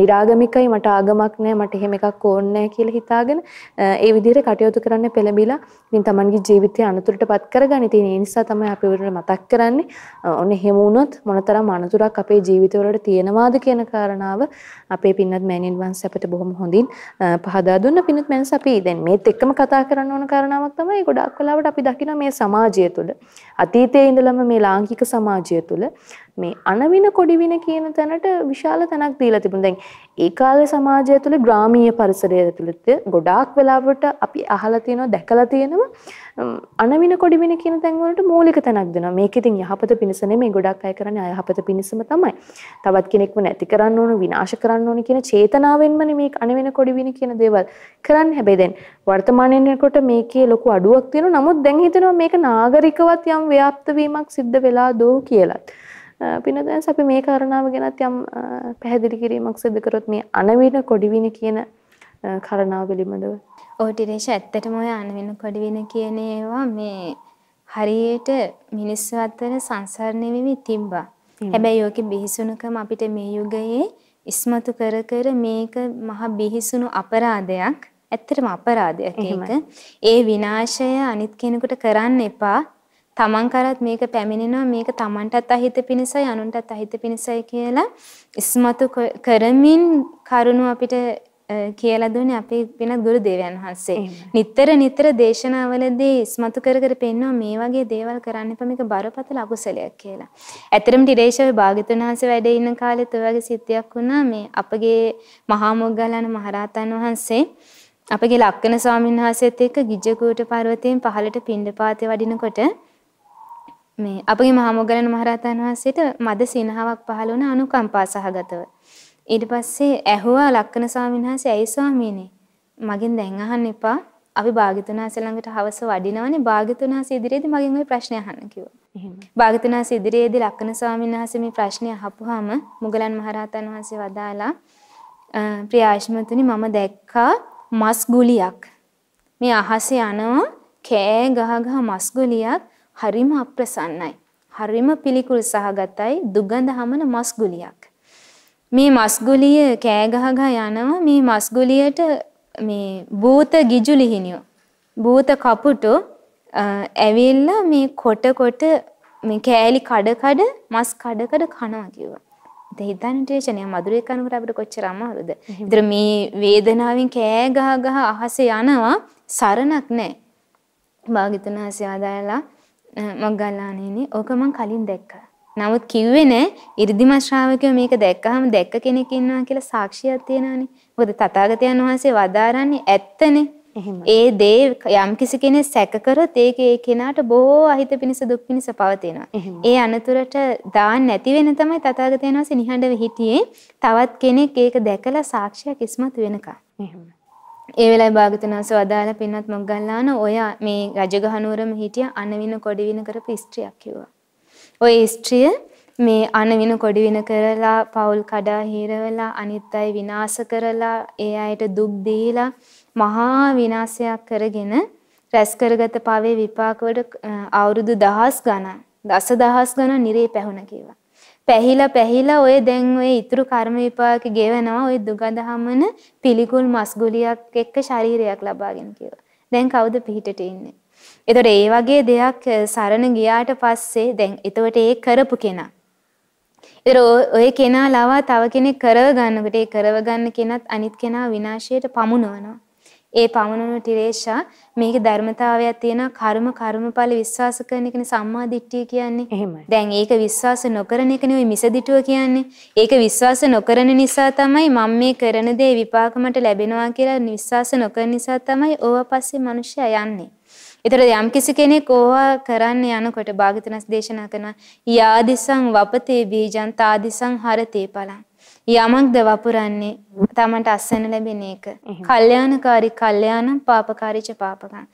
निराගමිකයි මට ආගමක් නැහැ මට එහෙම එකක් ඕනේ නැහැ කියලා හිතාගෙන ඒ විදිහට කටයුතු කරන්න පෙළඹිලා ඉතින් Tamanගේ ජීවිතය අනතුරට පත් කරගන්න. ඉතින් ඒ නිසා තමයි අපි උඩට මතක් කරන්නේ. ඔන්න එහෙම වුණොත් මොනතරම් අනතුරක් අපේ ජීවිතවලට තියෙනවාද කියන කාරණාව අපේ පින්නත් මෑණියන් වහන්සේ අපිට බොහොම හොඳින් පහදා දුන්න පින්නත් මෑණියන්ස් අපි දැන් මේත් එක්කම කතා කරන්න ඕන කාරණාවක් තමයි ගොඩාක් වෙලාවට අපි දකිනවා මේ සමාජය තුළ අතීතයේ ඉඳලම මේ ලාංකික සමාජය තුළ මේ අනවින කොඩිවින කියන තැනට විශාල තැනක් දීලා තිබුණා. දැන් ඒ කාලේ සමාජය තුළ ග්‍රාමීය පරිසරය තුළත් ගොඩාක් වෙලාවට අපි අහලා තියෙනවා දැකලා තියෙනවා අනවින කොඩිවින කියන තැන් වලට මූලික තැනක් දෙනවා. මේක ඉතින් යහපත පිණිස නෙමෙයි ගොඩක් අය කරන්නේ අයහපත පිණිසම තමයි. තවත් කෙනෙක්ව නැති කරන්න ඕන විනාශ කරන්න ඕන කියන චේතනාවෙන්මනේ මේ අනවින කොඩිවින කියන දේවල් කරන්නේ. හැබැයි දැන් වර්තමානයේ කොට මේකේ ලොකු අඩුවක් තියෙනවා. නමුත් දැන් හිතෙනවා මේක නාගරිකවත් යම් ව්‍යාප්ත වීමක් සිද්ධ වෙලා දෝ කියලාත්. පිනදැන්ස් අපි මේ කාරණාව ගැනත් යම් පැහැදිලි කිරීමක් සිදු කරොත් මේ අනවින කොඩිවින කියන කාරණාව පිළිබඳව. ඔව් ටිරේෂ ඇත්තටම ඔය අනවින කොඩිවින කියන ඒවා මේ හරියට මිනිස්සු අතර සංසරණය වෙවි තිබ්බා. හැබැයි ඕකේ බිහිසුණුකම අපිට මේ යුගයේ ඉස්මතු කර කර මේක මහ බිහිසුණු අපරාධයක්. ඇත්තටම අපරාධයක් ඒක. ඒ විනාශය අනිත් කෙනෙකුට කරන්න එපා. තමන් කරත් මේක පැමිණෙනවා මේක තමන්ටත් අහිත පිණිසයි අනුන්ටත් අහිත පිණිසයි කියලා ඉස්මතු කරමින් කරුණු අපිට කියලා දුන්නේ අපේ වෙන ගුරු දේවයන් වහන්සේ. නිතර නිතර දේශනාවලදී ඉස්මතු කර කර පෙන්වනවා මේ වගේ දේවල් කරන්න එපා මේක බරපතල අකුසලයක් කියලා. ඇතරම් ටිරේෂාවේ භාග්‍යතුන් වහන්සේ වැඩ ඉන්න කාලෙත් ඔය වගේ සිද්ධියක් වුණා මේ අපගේ මහා මොග්ගලණ මහරහතන් වහන්සේ අපගේ ලක්කන ස්වාමීන් වහන්සේත් එක්ක ගිජ්ජකූට පර්වතයෙන් පහළට පිණ්ඩපාතේ වඩිනකොට මේ අපගේ මහා මොග්ගලණ මහරහතන් වහන්සේට මද සිනහාවක් පහළ වුණ අනුකම්පා සහගතව. ඊට පස්සේ ඇහුවා ලක්කන ස්වාමීන් වහන්සේ ඇයි ස්වාමීනි මගෙන් දැන් අහන්න එපා අපි භාග්‍යතුන් වහන්සේ ළඟට හවස වඩිනවනේ භාග්‍යතුන් වහන්සේ ඉදිරියේදී මගෙන් ওই ප්‍රශ්නය අහන්න කිව්වා. එහෙම. භාග්‍යතුන් වහන්සේ ඉදිරියේදී ලක්කන ස්වාමීන් වහන්සේ මේ ප්‍රශ්නය අහපුවාම මුගලන් මහරහතන් වහන්සේ වදාලා ප්‍රියාශ්මතුනි මම දැක්කා මස් ගුලියක්. මේ අහසේ යනවා කෑ ගහ ගහ මස් ගුලියක් හරිම අප්‍රසන්නයි. හරිම පිළිකුල් සහගතයි දුගඳ හමන මස් ගුලියක්. මේ මස් ගුලිය කෑ ගහ ගහ යනවා මේ මස් ගුලියට මේ භූත ගිජුලිහිනියෝ භූත කපුටෝ ඇවිල්ලා මේ කොට කොට මේ කෑලි කඩ කඩ මස් කඩ කඩ කනවා කිව්වා. ඉතින් හිතන්න ටේෂනේ මధుරේ කනකොට අපිට කොච්චර අමාරුද. ඉතින් මේ වේදනාවෙන් කෑ ගහ ගහ අහසේ යනවා සරණක් නැහැ. භාග්‍යතුන් හසේ ආදායලා මග්ගල්ලානේනේ ඕක මං කලින් දැක්කා. නමුත් කිව්වේ නෑ 이르දිම ශ්‍රාවකයෝ මේක දැක්කහම දැක්ක කෙනෙක් ඉන්නවා කියලා සාක්ෂියක් තියෙනවානේ. මොකද තථාගතයන් වහන්සේ වදාරන්නේ ඇත්තනේ. ඒ දේ යම් කිසි කෙනෙක් සැක කරොත් ඒක ඒ කෙනාට බොහෝ අහිත පිණිස දුක් පිණිස පවතිනවා. ඒ අනතුරට දාන්න නැති වෙන තමයි තථාගතයන් වහන්සේ නිහඬව හිටියේ. තවත් කෙනෙක් ඒක දැකලා සාක්ෂියක් ඉස්මතු වෙනකම්. ඒ වෙලාවේ භාගතුන් වහන්සේ වදාලා පින්වත් මොග්ගල්ලාන ඔය මේ රජගහනුවරම හිටිය අනවින කොඩිවින කරපු ස්ත්‍රියක් කිව්වා. ওই ස්ත්‍රිය මේ අනවින කොඩිවින කරලා පවුල් කඩා හිරවලා අනිත් අය විනාශ කරලා ඒ අයට දුක් දීලා මහා විනාශයක් කරගෙන රැස් කරගත පාවේ විපාකවලට අවුරුදු දහස් ගණන් දසදහස් ගණන් නිරේ පැහුණ කිව්වා. පැහිලා පැහිලා ඔය දැන් ඔය ඉතුරු කර්ම විපාක ගෙවනවා ඔය දුගඳ හමන පිළිකුල් මස්ගුලියක් එක්ක ශරීරයක් ලබාගෙන කියලා. දැන් කවුද පිහිටට ඉන්නේ? එතකොට ඒ වගේ දෙයක් සරණ ගියාට පස්සේ දැන් එතකොට ඒ කරපු කෙනා. ඒතර ඔය කෙනා ලවා තව කෙනෙක් කරව ගන්නකොට ඒ කරව ගන්න කෙනත් අනිත් කෙනා විනාශයට පමුණවනවා. ඒ පමුණුණු ටිරේෂා මේකේ ධර්මතාවයක් තියෙනවා කර්ම කර්මඵල විශ්වාස කරන එකනේ සම්මා දිට්ඨිය කියන්නේ. එහෙමයි. දැන් ඒක විශ්වාස නොකරන එකනේ ওই මිසදිටුව කියන්නේ. ඒක විශ්වාස නොකරන නිසා තමයි මම මේ කරන දේ විපාක මට ලැබෙනවා කියලා විශ්වාස නොකරන නිසා තමයි ඕවා පස්සේ මිනිස්සයා යන්නේ. ඒතර යම් කිසි කෙනෙක් ඕවා කරන්න යනකොට භාගතුනස් දේශනා කරන යාදිසං වපතේ බීජං තාදිසං හරතේ පලං යමක්ද වපුරන්නේ තමන්ට අස්සන ලැබෙන එක. කල්යාණකාරී කල්යාණම් පාපකාරීච පාපකම්.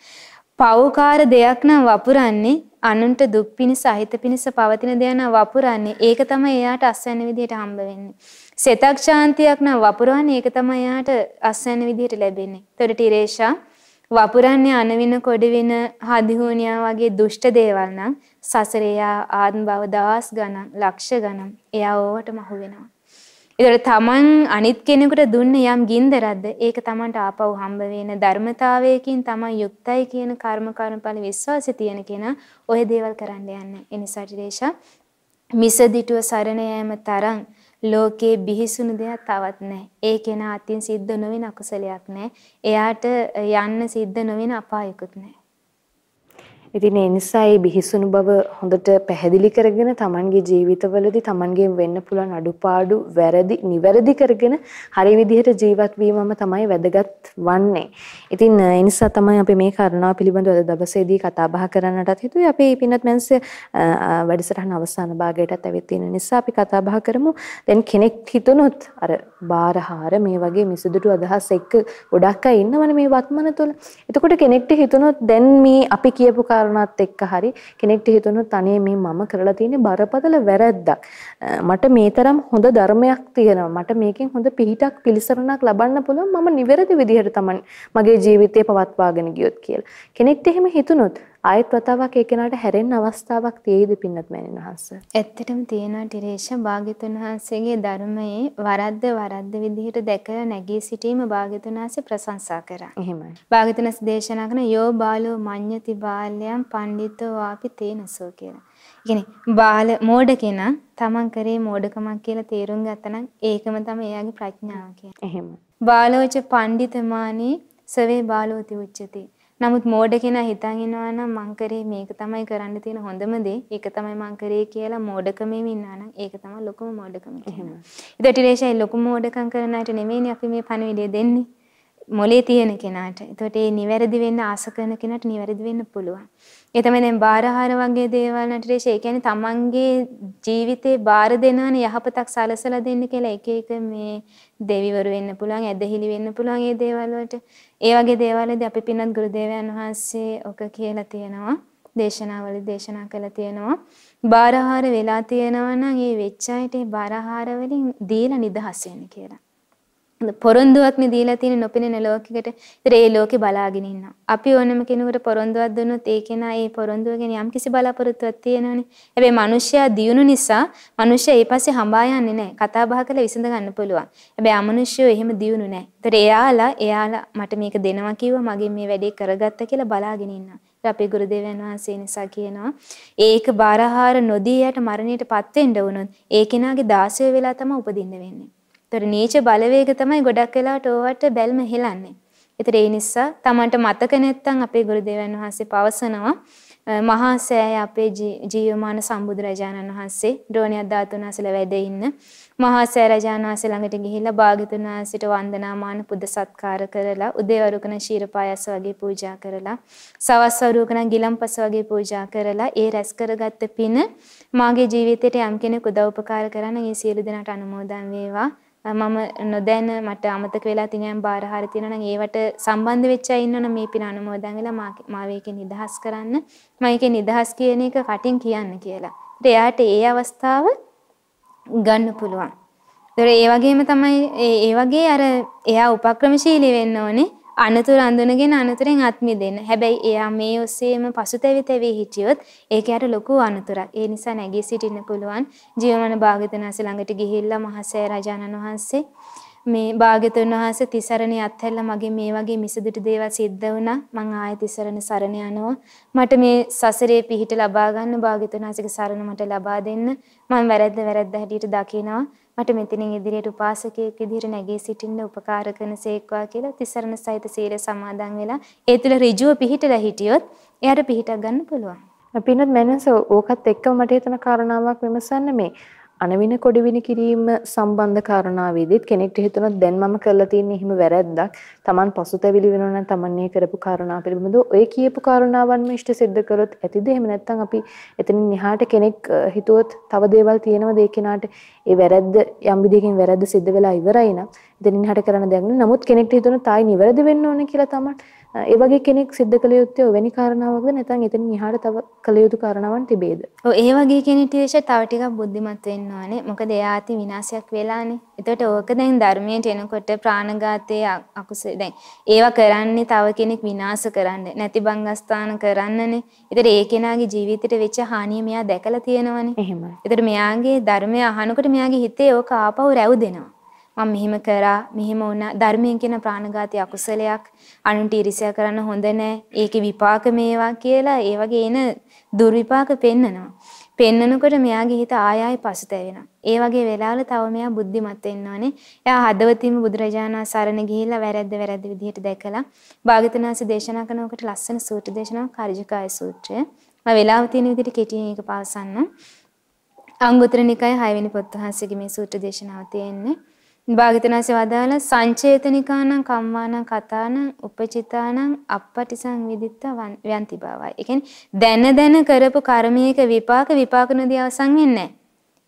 පව්කාර දෙයක් නම් වපුරන්නේ අනුන්ට දුක් පිණිස අහිත පිණිස පවතින දෙයක් නම් වපුරන්නේ ඒක තමයි එයාට අස්වැන්න විදිහට හම්බ වෙන්නේ. සෙතක් ශාන්තියක් නම් වපුරන්නේ ඒක තමයි එයාට අස්වැන්න විදිහට ලැබෙන්නේ. ඒතර ටිරේෂා වපුරන්නේ අනවින කොඩවින හදිහුනියා වගේ දුෂ්ට දේවල් නම් සසරේ ආත්ම භව දවස් ගණන් ලක්ෂ ගණන් එයා ඕවට මහු වෙනවා. ඒතර තමන් අනිත් කෙනෙකුට දුන්න යම් ගින්දරක්ද ඒක තමන්ට ආපහු හම්බ වෙන ධර්මතාවයකින් තමන් යුක්තයි කියන කර්ම කර්මඵල විශ්වාසය තියෙන කෙනා ඔය දේවල් කරන්න යන්නේ. ඒ නිසා ටිරේෂා මිසදිටුව සරණ යෑම තරම් ලෝකේ බිහිසුණු දෙයක් තවත් නැහැ. ඒ කෙනා අතින් සිද්ධ නොවන අකුසලයක් නැහැ. එයාට යන්න සිද්ධ නොවන අපායකුත් නැහැ. ඉතින් ඒ නිසා මේ බිහිසුණු බව හොඳට පැහැදිලි කරගෙන Tamanගේ ජීවිතවලදී Tamanගේ වෙන්න පුළුවන් අඩුපාඩු වැරදි නිවැරදි කරගෙන හරි විදිහට ජීවත් වීමම තමයි වැදගත් වන්නේ. ඉතින් ඒ නිසා තමයි අපි මේ කාරණාව පිළිබඳව අද දවසේදී කතා බහ කරන්නටත් හිතුවේ. අපි පින්නත් මැන්ස වැඩසටහන අවසාන භාගයටත් ඇවිත් තියෙන නිසා අපි කතා බහ කරමු. දැන් කෙනෙක් හිතුනොත් අර බාරහාර මේ වගේ මිසදුටු අදහස් එක්ක ගොඩක් අය ඉන්නවනේ මේ වත්මන තුල. එතකොට කෙනෙක්ට හිතුනොත් දැන් මේ අපි කියපු කාරණාත් එක්ක හරි කෙනෙක්ට හිතුනොත් අනේ මේ මම කරලා තියෙන්නේ බරපතල වැරැද්දක්. මට මේ තරම් හොඳ ධර්මයක් තියෙනවා. මට මේකෙන් හොඳ පිහිටක් පිළිසරණක් ලබන්න පුළුවන්. මම නිවැරදි විදිහට තමයි මගේ ජීවිතය පවත්වාගෙන ගියොත් කියලා. කෙනෙක්ට එහෙම හිතුනොත් ආයෙත් වතාවක් ඒ කෙනාට හැරෙන්න අවස්ථාවක් තියෙයිද පින්නත් මෑණින් වහන්සේ? ඇත්තටම තියෙනවා ටිරේෂ භාග්‍යතුන් වහන්සේගේ ධර්මයේ වරද්ද වරද්ද විදිහට දැකලා නැගී සිටීම භාග්‍යතුන් වහන්සේ ප්‍රශංසා කරා. එහෙමයි. භාග්‍යතුන් දේශනා කරන යෝ බාලෝ මඤ්ඤති බාල්‍යම් පණ්ඩිතෝ වාපි තේනසෝ කියලා. කියන්නේ බාල මෝඩ කෙනා තමන් කරේ මෝඩකමක් කියලා තේරුම් ගත්තනම් ඒකම තමයි එයාගේ ප්‍රඥාව කියන්නේ. එහෙම. බාලෝච පණ්ඩිතමානී සවේ බාලෝති උච්චති. නමුත් මෝඩ කෙනා හිතන් ඉනවා නම් මං කරේ මේක තමයි කරන්න තියෙන හොඳම දේ. ඒක තමයි මං කරේ කියලා මෝඩකමෙම ඉන්නා නම් ඒක තමයි ලොකුම මෝඩකම. එහෙම. ඒකට ටිරේෂයි ලොකු මෝඩකම් කරන අයට නෙමෙයිනේ අපි මේ පණිවිඩය දෙන්නේ. මොලේ තියෙන කෙනාට. එතකොට ඒ නිවැරදි වෙන්න ආස කරන කෙනාට නිවැරදි වෙන්න පුළුවන්. ඒ තමයි දැන් බාරහාර වගේ දේවල් නටරේෂ ඒ කියන්නේ තමන්ගේ ජීවිතේ බාර දෙනවනේ යහපතක් සලසලා දෙන්න කියලා එක එක මේ දෙවිවරු වෙන්න පුළුවන් ඇදහිලි වෙන්න පුළුවන් ඒ දේවල් වලට. ඒ වගේ දේවල්වලදී අපි පින්නත් ගුරුදේවයන් වහන්සේ ඔක කියලා තියෙනවා. දේශනාවලදී දේශනා කළා තියෙනවා. බාරහාර වෙලා තියෙනවා නම් ඒ වෙච්ච අයට ඒ බාරහාර වලින් දීලා නිදහස් වෙන්න කියලා. පොරොන්දුවක්නේ දීලා තියෙන නොපෙනෙන ලෝකයකට. ඒතර ඒ ලෝකේ බලාගෙන ඉන්නවා. අපි ඕනම කෙනෙකුට පොරොන්දුවක් දුන්නොත් ඒ කෙනා ඒ පොරොන්දුව ගැන යම්කිසි බලාපොරොත්තුවක් තියෙනවනේ. හැබැයි මිනිස්සයා දියුණු නිසා මිනිස්සයා ඒ පස්සේ හඹා යන්නේ නැහැ. කතා බහ කරලා විසඳ ගන්න පුළුවන්. හැබැයි අමනුෂ්‍යෝ එහෙම දියුණු නැහැ. ඒතර එයාලා එයාලා මට මේක දෙනවා කිව්වා මගෙන් මේ වැඩේ කරගත්ත කියලා බලාගෙන ඉන්නවා. අපේ ගුරුදේවයන් වහන්සේ නිසා කියනවා ඒක බාරහාර නොදී යට මරණයටපත් වෙන්න වුණොත් ඒ කෙනාගේ 16 වෙලා තමයි උපදින්න වෙන්නේ. ඒතර නීච බලවේග තමයි ගොඩක් වෙලාවට ඕවට බැල්ම හෙලන්නේ. ඒතර ඒ නිසා Tamanට මතක නැත්තම් අපේ ගුරුදේවයන් වහන්සේ පවසනවා මහා සෑය අපේ ජීවමාන සම්බුදුරජාණන් වහන්සේ ද්‍රෝණිය ධාතුනාසල වැඩ ඉන්න මහා සෑ රජාණන් වහන්සේ ළඟට ගිහිල්ලා භාග්‍යතුන් වහන්සේට වන්දනාමාන පුද සත්කාර කරලා උදේවරුකන ශීරපායස වගේ පූජා කරලා සවස් වරුකන ගිලම්පස වගේ පූජා කරලා ඒ රැස් කරගත්ත පින මාගේ ජීවිතයට යම් කෙනෙක් උදව් උපකාර කරන ඒ සියලු දෙනාට අනුමෝදන් වේවා මම නොදැන මට අමතක වෙලා තියෙන බාරහාර තියෙනවා නම් ඒවට සම්බන්ධ වෙච්ච අය ඉන්නවනම් මේ පින අනුමෝදන් වෙලා මාව ඒකේ නිදහස් කරන්න මම ඒකේ නිදහස් කියන එක කටින් කියන්න කියලා. එයාට ඒ අවස්ථාව ගන්න පුළුවන්. ඒතර ඒ වගේම තමයි ඒ වගේ අර එයා උපක්‍රමශීලී වෙන්න ඕනේ. අනතුරු අඳුනගෙන අනතුරෙන් අත් මිදෙන්න. හැබැයි එයා මේ ඔස්සේම පසුතැවි තැවි හිටියොත් ඒකයට ලොකු අනතුරක්. ඒ නිසා නැගී සිටින්න පුළුවන්. ජීවමාන භාග්‍යතුන්වහන්සේ ළඟට ගිහිල්ලා මහසෑ රජාණන් වහන්සේ මේ භාග්‍යතුන් වහන්සේ තිසරණේ අත්හැරලා මගේ මේ වගේ මිසදිට දේවල් සිද්ධ වුණා. මං ආයෙ තිසරණ සරණ යනවා. මට මේ සසරේ පිහිට ලබා ගන්න භාග්‍යතුන් වහන්සේගේ සරණ මට ලබා දෙන්න. මං වැරද්ද වැරද්ද හැටියට දකිනවා. මට මෙතනින් ඉදිරියට උපාසකයෙක් විදිහට නැගී සිටින්න උපකාර කරන සේක්වා කියලා තිසරණ සහිත සීල සමාදන් වෙලා ඒ තුළ ඍජුව පිහිටලා හිටියොත් එයාට පිහිටක් ගන්න පුළුවන්. පින්නත් මනස ඕකත් එක්කම මට හිතන කාරණාවක් විමසන්න මේ අනවින කොඩිවිනි කිරීම සම්බන්ධ කාරණාවේදීත් කෙනෙක්ට හිතුණොත් දැන් මම කරලා තියෙන හිම වැරැද්දක්. Taman පසුතැවිලි වෙනවා නම් Taman මේ කරපු කාරණා පිළිබඳව ඔය කියපු කාරණාවන්ම ඉෂ්ට සිද්ධ කරොත් ඇතිද? එහෙම නැත්නම් අපි එතනින් එහාට කෙනෙක් හිතුවොත් තව දේවල් තියෙනවද? ඒ කෙනාට ඒ වැරැද්ද යම් විදිහකින් වැරැද්ද සිද්ධ වෙලා ඉවරයි නම් එතනින් එහාට කරන්න දෙයක් නෑ නමුත් කෙනෙක්ට හිතුණොත් ආයි නිවැරදි වෙන්න ඕනේ කියලා තමයි ඒ වගේ කෙනෙක් සිද්ධ කළ යුත්තේ ඔවැනි කාරණාවක්ද නැත්නම් එතනින් එහාට තව කළ යුතු කාරණාවන් තිබේද? ඔව් ඒ වගේ කෙනෙක් තව ටිකක් බුද්ධිමත් වෙන්න ඕනේ. මොකද එයා අති විනාශයක් වෙලානේ. එතකොට ඕක දැන් ධර්මයට එනකොට ප්‍රාණඝාතයේ අකුසල දැන් ඒවා කරන්නේ තව කෙනෙක් විනාශ කරන්න නැති බංගස්ථාන කරන්නනේ. ඒතර ඒ කෙනාගේ ජීවිතේට වෙච්ච හානිය මෙයා දැකලා තියෙනවනේ. එහෙමයි. ඒතර මෙයාගේ ධර්මය අහනකොට මෙයාගේ හිතේ ඕක ආපහු රැව් දෙනවා. මම මෙහෙම කරා මෙහෙම වුණා. ධර්මයෙන් කියන ප්‍රාණඝාතය අකුසලයක් අනුන්ට ඊර්ෂ්‍යා කරන්න හොඳ නැහැ ඒකේ විපාක මේවා කියලා ඒ වගේ එන දුර්විපාක පෙන්නනවා. පෙන්නනකොට මෙයාගේ හිත ආය ආය පසුතැවෙනවා. ඒ වගේ වෙලාවල තව මෙයා බුද්ධිමත් වෙන්න ඕනේ. එයා හදවතින්ම බුදුරජාණන් සරණ ගිහිල්ලා වැරද්ද වැරද්ද විදිහට දැකලා භාගතුනාසි දේශනා කරනකොට ලස්සන සූත්‍ර දේශනාවක් කාර්යකාය සූත්‍රය. මම වෙලාව තියෙන විදිහට කෙටියෙන් ඒක පවසන්න අංගුත්තර නිකාය 6 වෙනි පොත් වහන්සේගේ මේ සූත්‍ර දේශනාව තියෙන්නේ. භාග්‍යවතුන්සේ වදාළ සංචේතනිකානං කම්මානං කතානං උපචිතානං අපපටිසං විදිත්ත ව්‍යන්ති බවයි. ඒ කියන්නේ දැන දැන කරපු කර්මයක විපාක විපාක නොදී අවසන් වෙන්නේ නැහැ.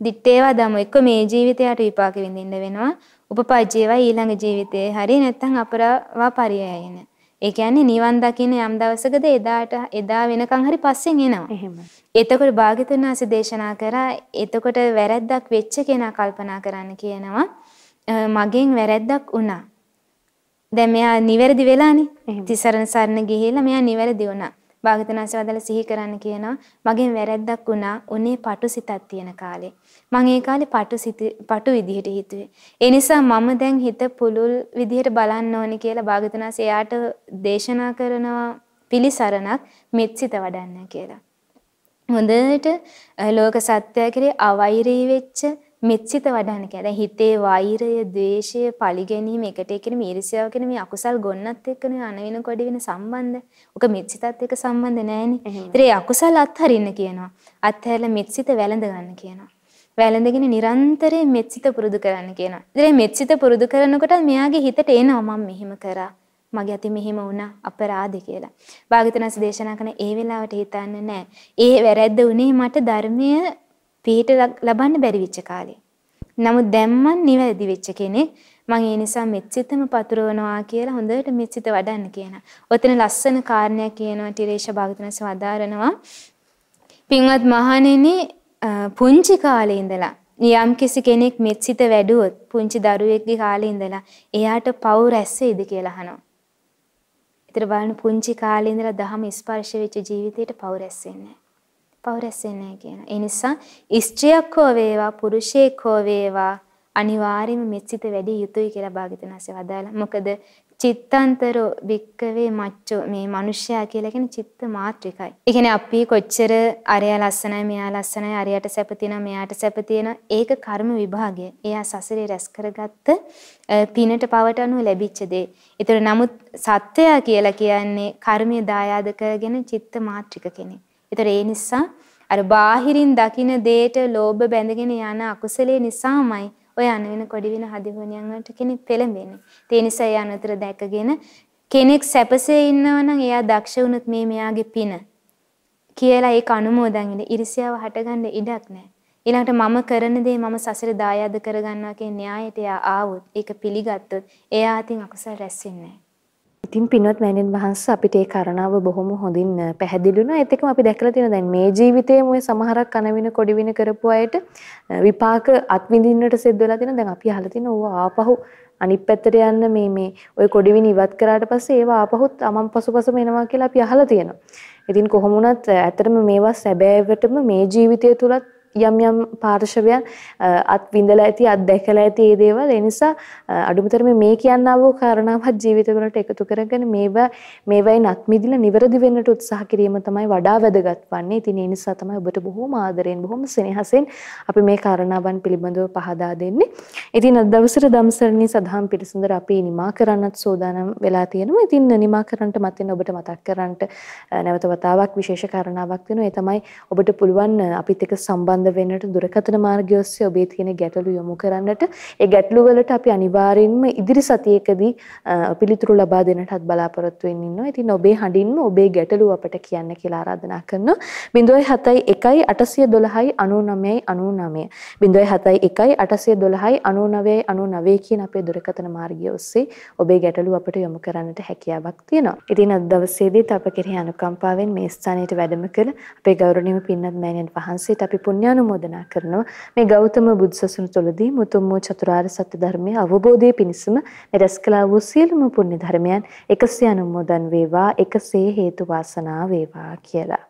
දිත්තේවා දම එක්ක මේ ජීවිතයට විපාක විඳින්න වෙනවා. උපපජ්ජේවා ඊළඟ ජීවිතේ හරි නැත්නම් අපරවා පරියයන. ඒ කියන්නේ නිවන් දකින්න යම් දවසකද එදාට එදා වෙනකන් හරි පස්සෙන් එනවා. එහෙමයි. එතකොට භාග්‍යතුන් වහන්සේ දේශනා කරා එතකොට වැරැද්දක් වෙච්ච කෙනා කල්පනා කරන්න කියනවා. මගෙන් වැරැද්දක් වුණා. දැන් මෙයා නිවැරදි වෙලානේ. තිසරණ සරණ ගිහිල්ලා මෙයා නිවැරදි වුණා. භාගතනාංශ වදලා සිහි කරන්න කියනවා මගෙන් වැරැද්දක් වුණා උනේ පටු සිතක් තියෙන කාලේ මම ඒ කාලේ පටු සිත පටු විදිහට හිතුවේ ඒ නිසා මම දැන් හිත පුළුල් විදිහට බලන්න ඕනි කියලා භාගතනාංශ එයාට දේශනා කරනවා පිළිසරණක් මෙත්සිත වඩන්න කියලා හොඳට ලෝක සත්‍යය කෙරේ අවෛරී වෙච්ච මෙත්සිත වඩන්න කියලා. දැන් හිතේ වෛරය, ද්වේෂය, පරිගැනීම එකට එකිනෙම ඊර්ෂ්‍යාව කියන මේ අකුසල් ගොන්නත් එක්කනේ අනවින කොඩි වෙන සම්බන්ධ. ඔක මෙත්සිතත් එක්ක සම්බන්ධ නැහැනේ. ඒතර අකුසල් අත්හරින්න කියනවා. අත්හැරලා මෙත්සිත වැළඳ ගන්න කියනවා. වැළඳගෙන නිරන්තරයෙන් මෙත්සිත පුරුදු කරන්න කියනවා. ඉතින් මෙත්සිත පුරුදු කරනකොට මෙයාගේ හිතට එනවා මම මෙහෙම කරා. මගේ අතින් මෙහෙම වුණා අපරාධ කියලා. භාග්‍යවතුන්ස් දේශනා කරන ඒ වෙලාවට හිතන්නේ නැහැ. ඒ වැරැද්ද උනේ මට ධර්මයේ පිහිට ලබන්න බැරි වෙච්ච කාලේ. නමුත් දැන් මං නිවැරදි වෙච්ච කෙනෙක්. මං ඒ නිසා මෙත්සිතම පතුරවනවා කියලා හොඳට මෙත්සිත වඩන්න කියනවා. ඔතන ලස්සන කාරණයක් කියනවා ටිරේෂ භාගතුනස වදාරනවා. පින්වත් මහණෙනි පුංචි කාලේ ඉඳලා යම් කිසි කෙනෙක් මෙත්සිත වැඩුවොත් පුංචි දරුවෙක්ගේ කාලේ ඉඳලා එයාට පව් රැස් වෙයිද කියලා අහනවා. ඒතර බලන්න පුංචි කාලේ ඉඳලා දහම ස්පර්ශ වෙච්ච ජීවිතේට පව් රැස් වෙන්නේ පව් රැස් වෙන්නේ කියන. ඒ නිසා ස්ත්‍රියක් හෝ වේවා පුරුෂයෙක් හෝ වේවා අනිවාර්යයෙන්ම මෙත්සිත වැඩි යුතුයි කියලා භාග්‍යතුන් හසේ වදාලා. මොකද චිත්තන්තරෝ වික්කවේ මච්චෝ මේ මිනිස්සයා කියලා කියන චිත්ත මාත්‍රිකයි. ඒ කියන්නේ අපි කොච්චර අරයා ලස්සනයි මෙයා ලස්සනයි අරයට සැප තියෙනවා මෙයාට සැප තියෙනවා ඒක කර්ම විභාගය. එයා සසරේ රැස් කරගත්ත පිනට පවට අනුව ලැබිච්ච දේ. ඒතර නමුත් සත්‍යය කියලා කියන්නේ කර්මයේ දායාද කරගෙන චිත්ත මාත්‍රික කෙනෙක්. ඒතර ඒ නිසා අර බාහිරින් දකින දෙයට ලෝභ බැඳගෙන යන අකුසලයේ නිසාමයි ඔය අන වෙන කොඩි වෙන හදිහොනියන් වලට කෙනෙක් පෙළඹෙන්නේ. ඒ නිසා ඒ අනතර දැකගෙන කෙනෙක් සැපසේ ඉන්නවා නම් එයා දක්ෂ වුණොත් මේ මෙයාගේ පින කියලා ඒක අනුමෝදන් ඉන්න ඉරිසියාව හටගන්න ඉඩක් නැහැ. ඊළඟට මම කරන දේ මම සසර දායාද කරගන්නවා කියන න්‍යායයට එයා ආවොත් ඒක පිළිගත්තොත් එයා අතින් අකුසල රැස් වෙන්නේ නැහැ. ඉතින් පින්වත් මෑණියන් වහන්සේ අපිට ඒ කාරණාව බොහොම හොඳින් පැහැදිලි වුණා. ඒත් එක්කම අපි දැකලා තියෙන දැන් මේ ජීවිතයේම ඔය සමහරක් කනවින කොඩිවින කරපු අයට විපාක අත්විඳින්නට සිද්ධ වෙලා තියෙනවා. දැන් අපි අහලා තියෙන ඕවා ආපහු අනිත් පැත්තට යන්න මේ මේ ওই කොඩිවින ඉවත් කරාට පස්සේ ඒවා ආපහු තමන් පසුපසම එනවා කියලා අපි අහලා තියෙනවා. ඉතින් කොහොම වුණත් ඇත්තටම මේවා සැබෑවටම මේ ජීවිතය තුලත් යම් යම් පාර්ශවයන් අත් විඳලා ඇති අත් දැකලා ඇති ඒ දේවල් ඒ නිසා අඩුමතරමේ මේ කියන්නා වූ කාරණාවත් ජීවිතවලට එකතු කරගෙන මේවා මේවයින් අත් මිදිලා නිවැරදි වෙන්නට උත්සාහ කිරීම තමයි වඩා වැදගත් වන්නේ. ඉතින් ඒ නිසා තමයි ඔබට බොහොම ආදරෙන් බොහොම සෙනෙහසෙන් අපි මේ කාරණාවන් පිළිබඳව පහදා දෙන්නේ. ඉතින් අද දවසේ ධම්සරණී සදහම් පිළිසඳර අපි නිමා කරන්නත් සූදානම් වෙලා තියෙනවා. ඉතින් නිමා කරන්නට මතින් ඔබට මතක් කරන්නට නැවත වතාවක් විශේෂ කාරණාවක් වෙනවා. ඒ තමයි ඔබට පුළුවන් අපිත් එක්ක සම්බන්ධ සම්බන්ධ වෙන්නට දුරකථන මාර්ගය ඔස්සේ ඔබේ තියෙන ගැටලු යොමු කරන්නට ඒ ගැටලු වලට අපි අනිවාර්යයෙන්ම ඉදිරි සතියකදී පිළිතුරු ලබා දෙන්නටත් බලාපොරොත්තු වෙන්න ඉන්නවා. ඉතින් ඔබේ හඬින්ම ඔබේ ගැටලු අපට කියන්න කියලා ආරාධනා කරනවා. 0.7යි 1යි 812යි 99යි 99. 0.7යි 1යි 812යි 99යි 99 කියන අපේ දුරකථන මාර්ගය ඔස්සේ ඔබේ ගැටලු අපට යොමු කරන්නට හැකියාවක් තියෙනවා. ඉතින් අද දවසේදීත් අප කෙරෙහි අනුකම්පාවෙන් මේ ස්ථානයට වැඩම කළ අපේ ගෞරවනීය පින්වත් මෑණියන් වහන්සේට අපි පුණ්‍ය පුණ්‍යානුමෝදනා කරනවා. මේ ගෞතම බුදු සසුන තුළදී මුතුන් වූ චතුරාර්ය සත්‍ය ධර්මයේ අවබෝධයේ පිණිසම රැස් කළා වූ සියලුම පුණ්‍ය ධර්මයන් එකසේ අනුමෝදන් වේවා එකසේ හේතු වාසනා වේවා කියලා.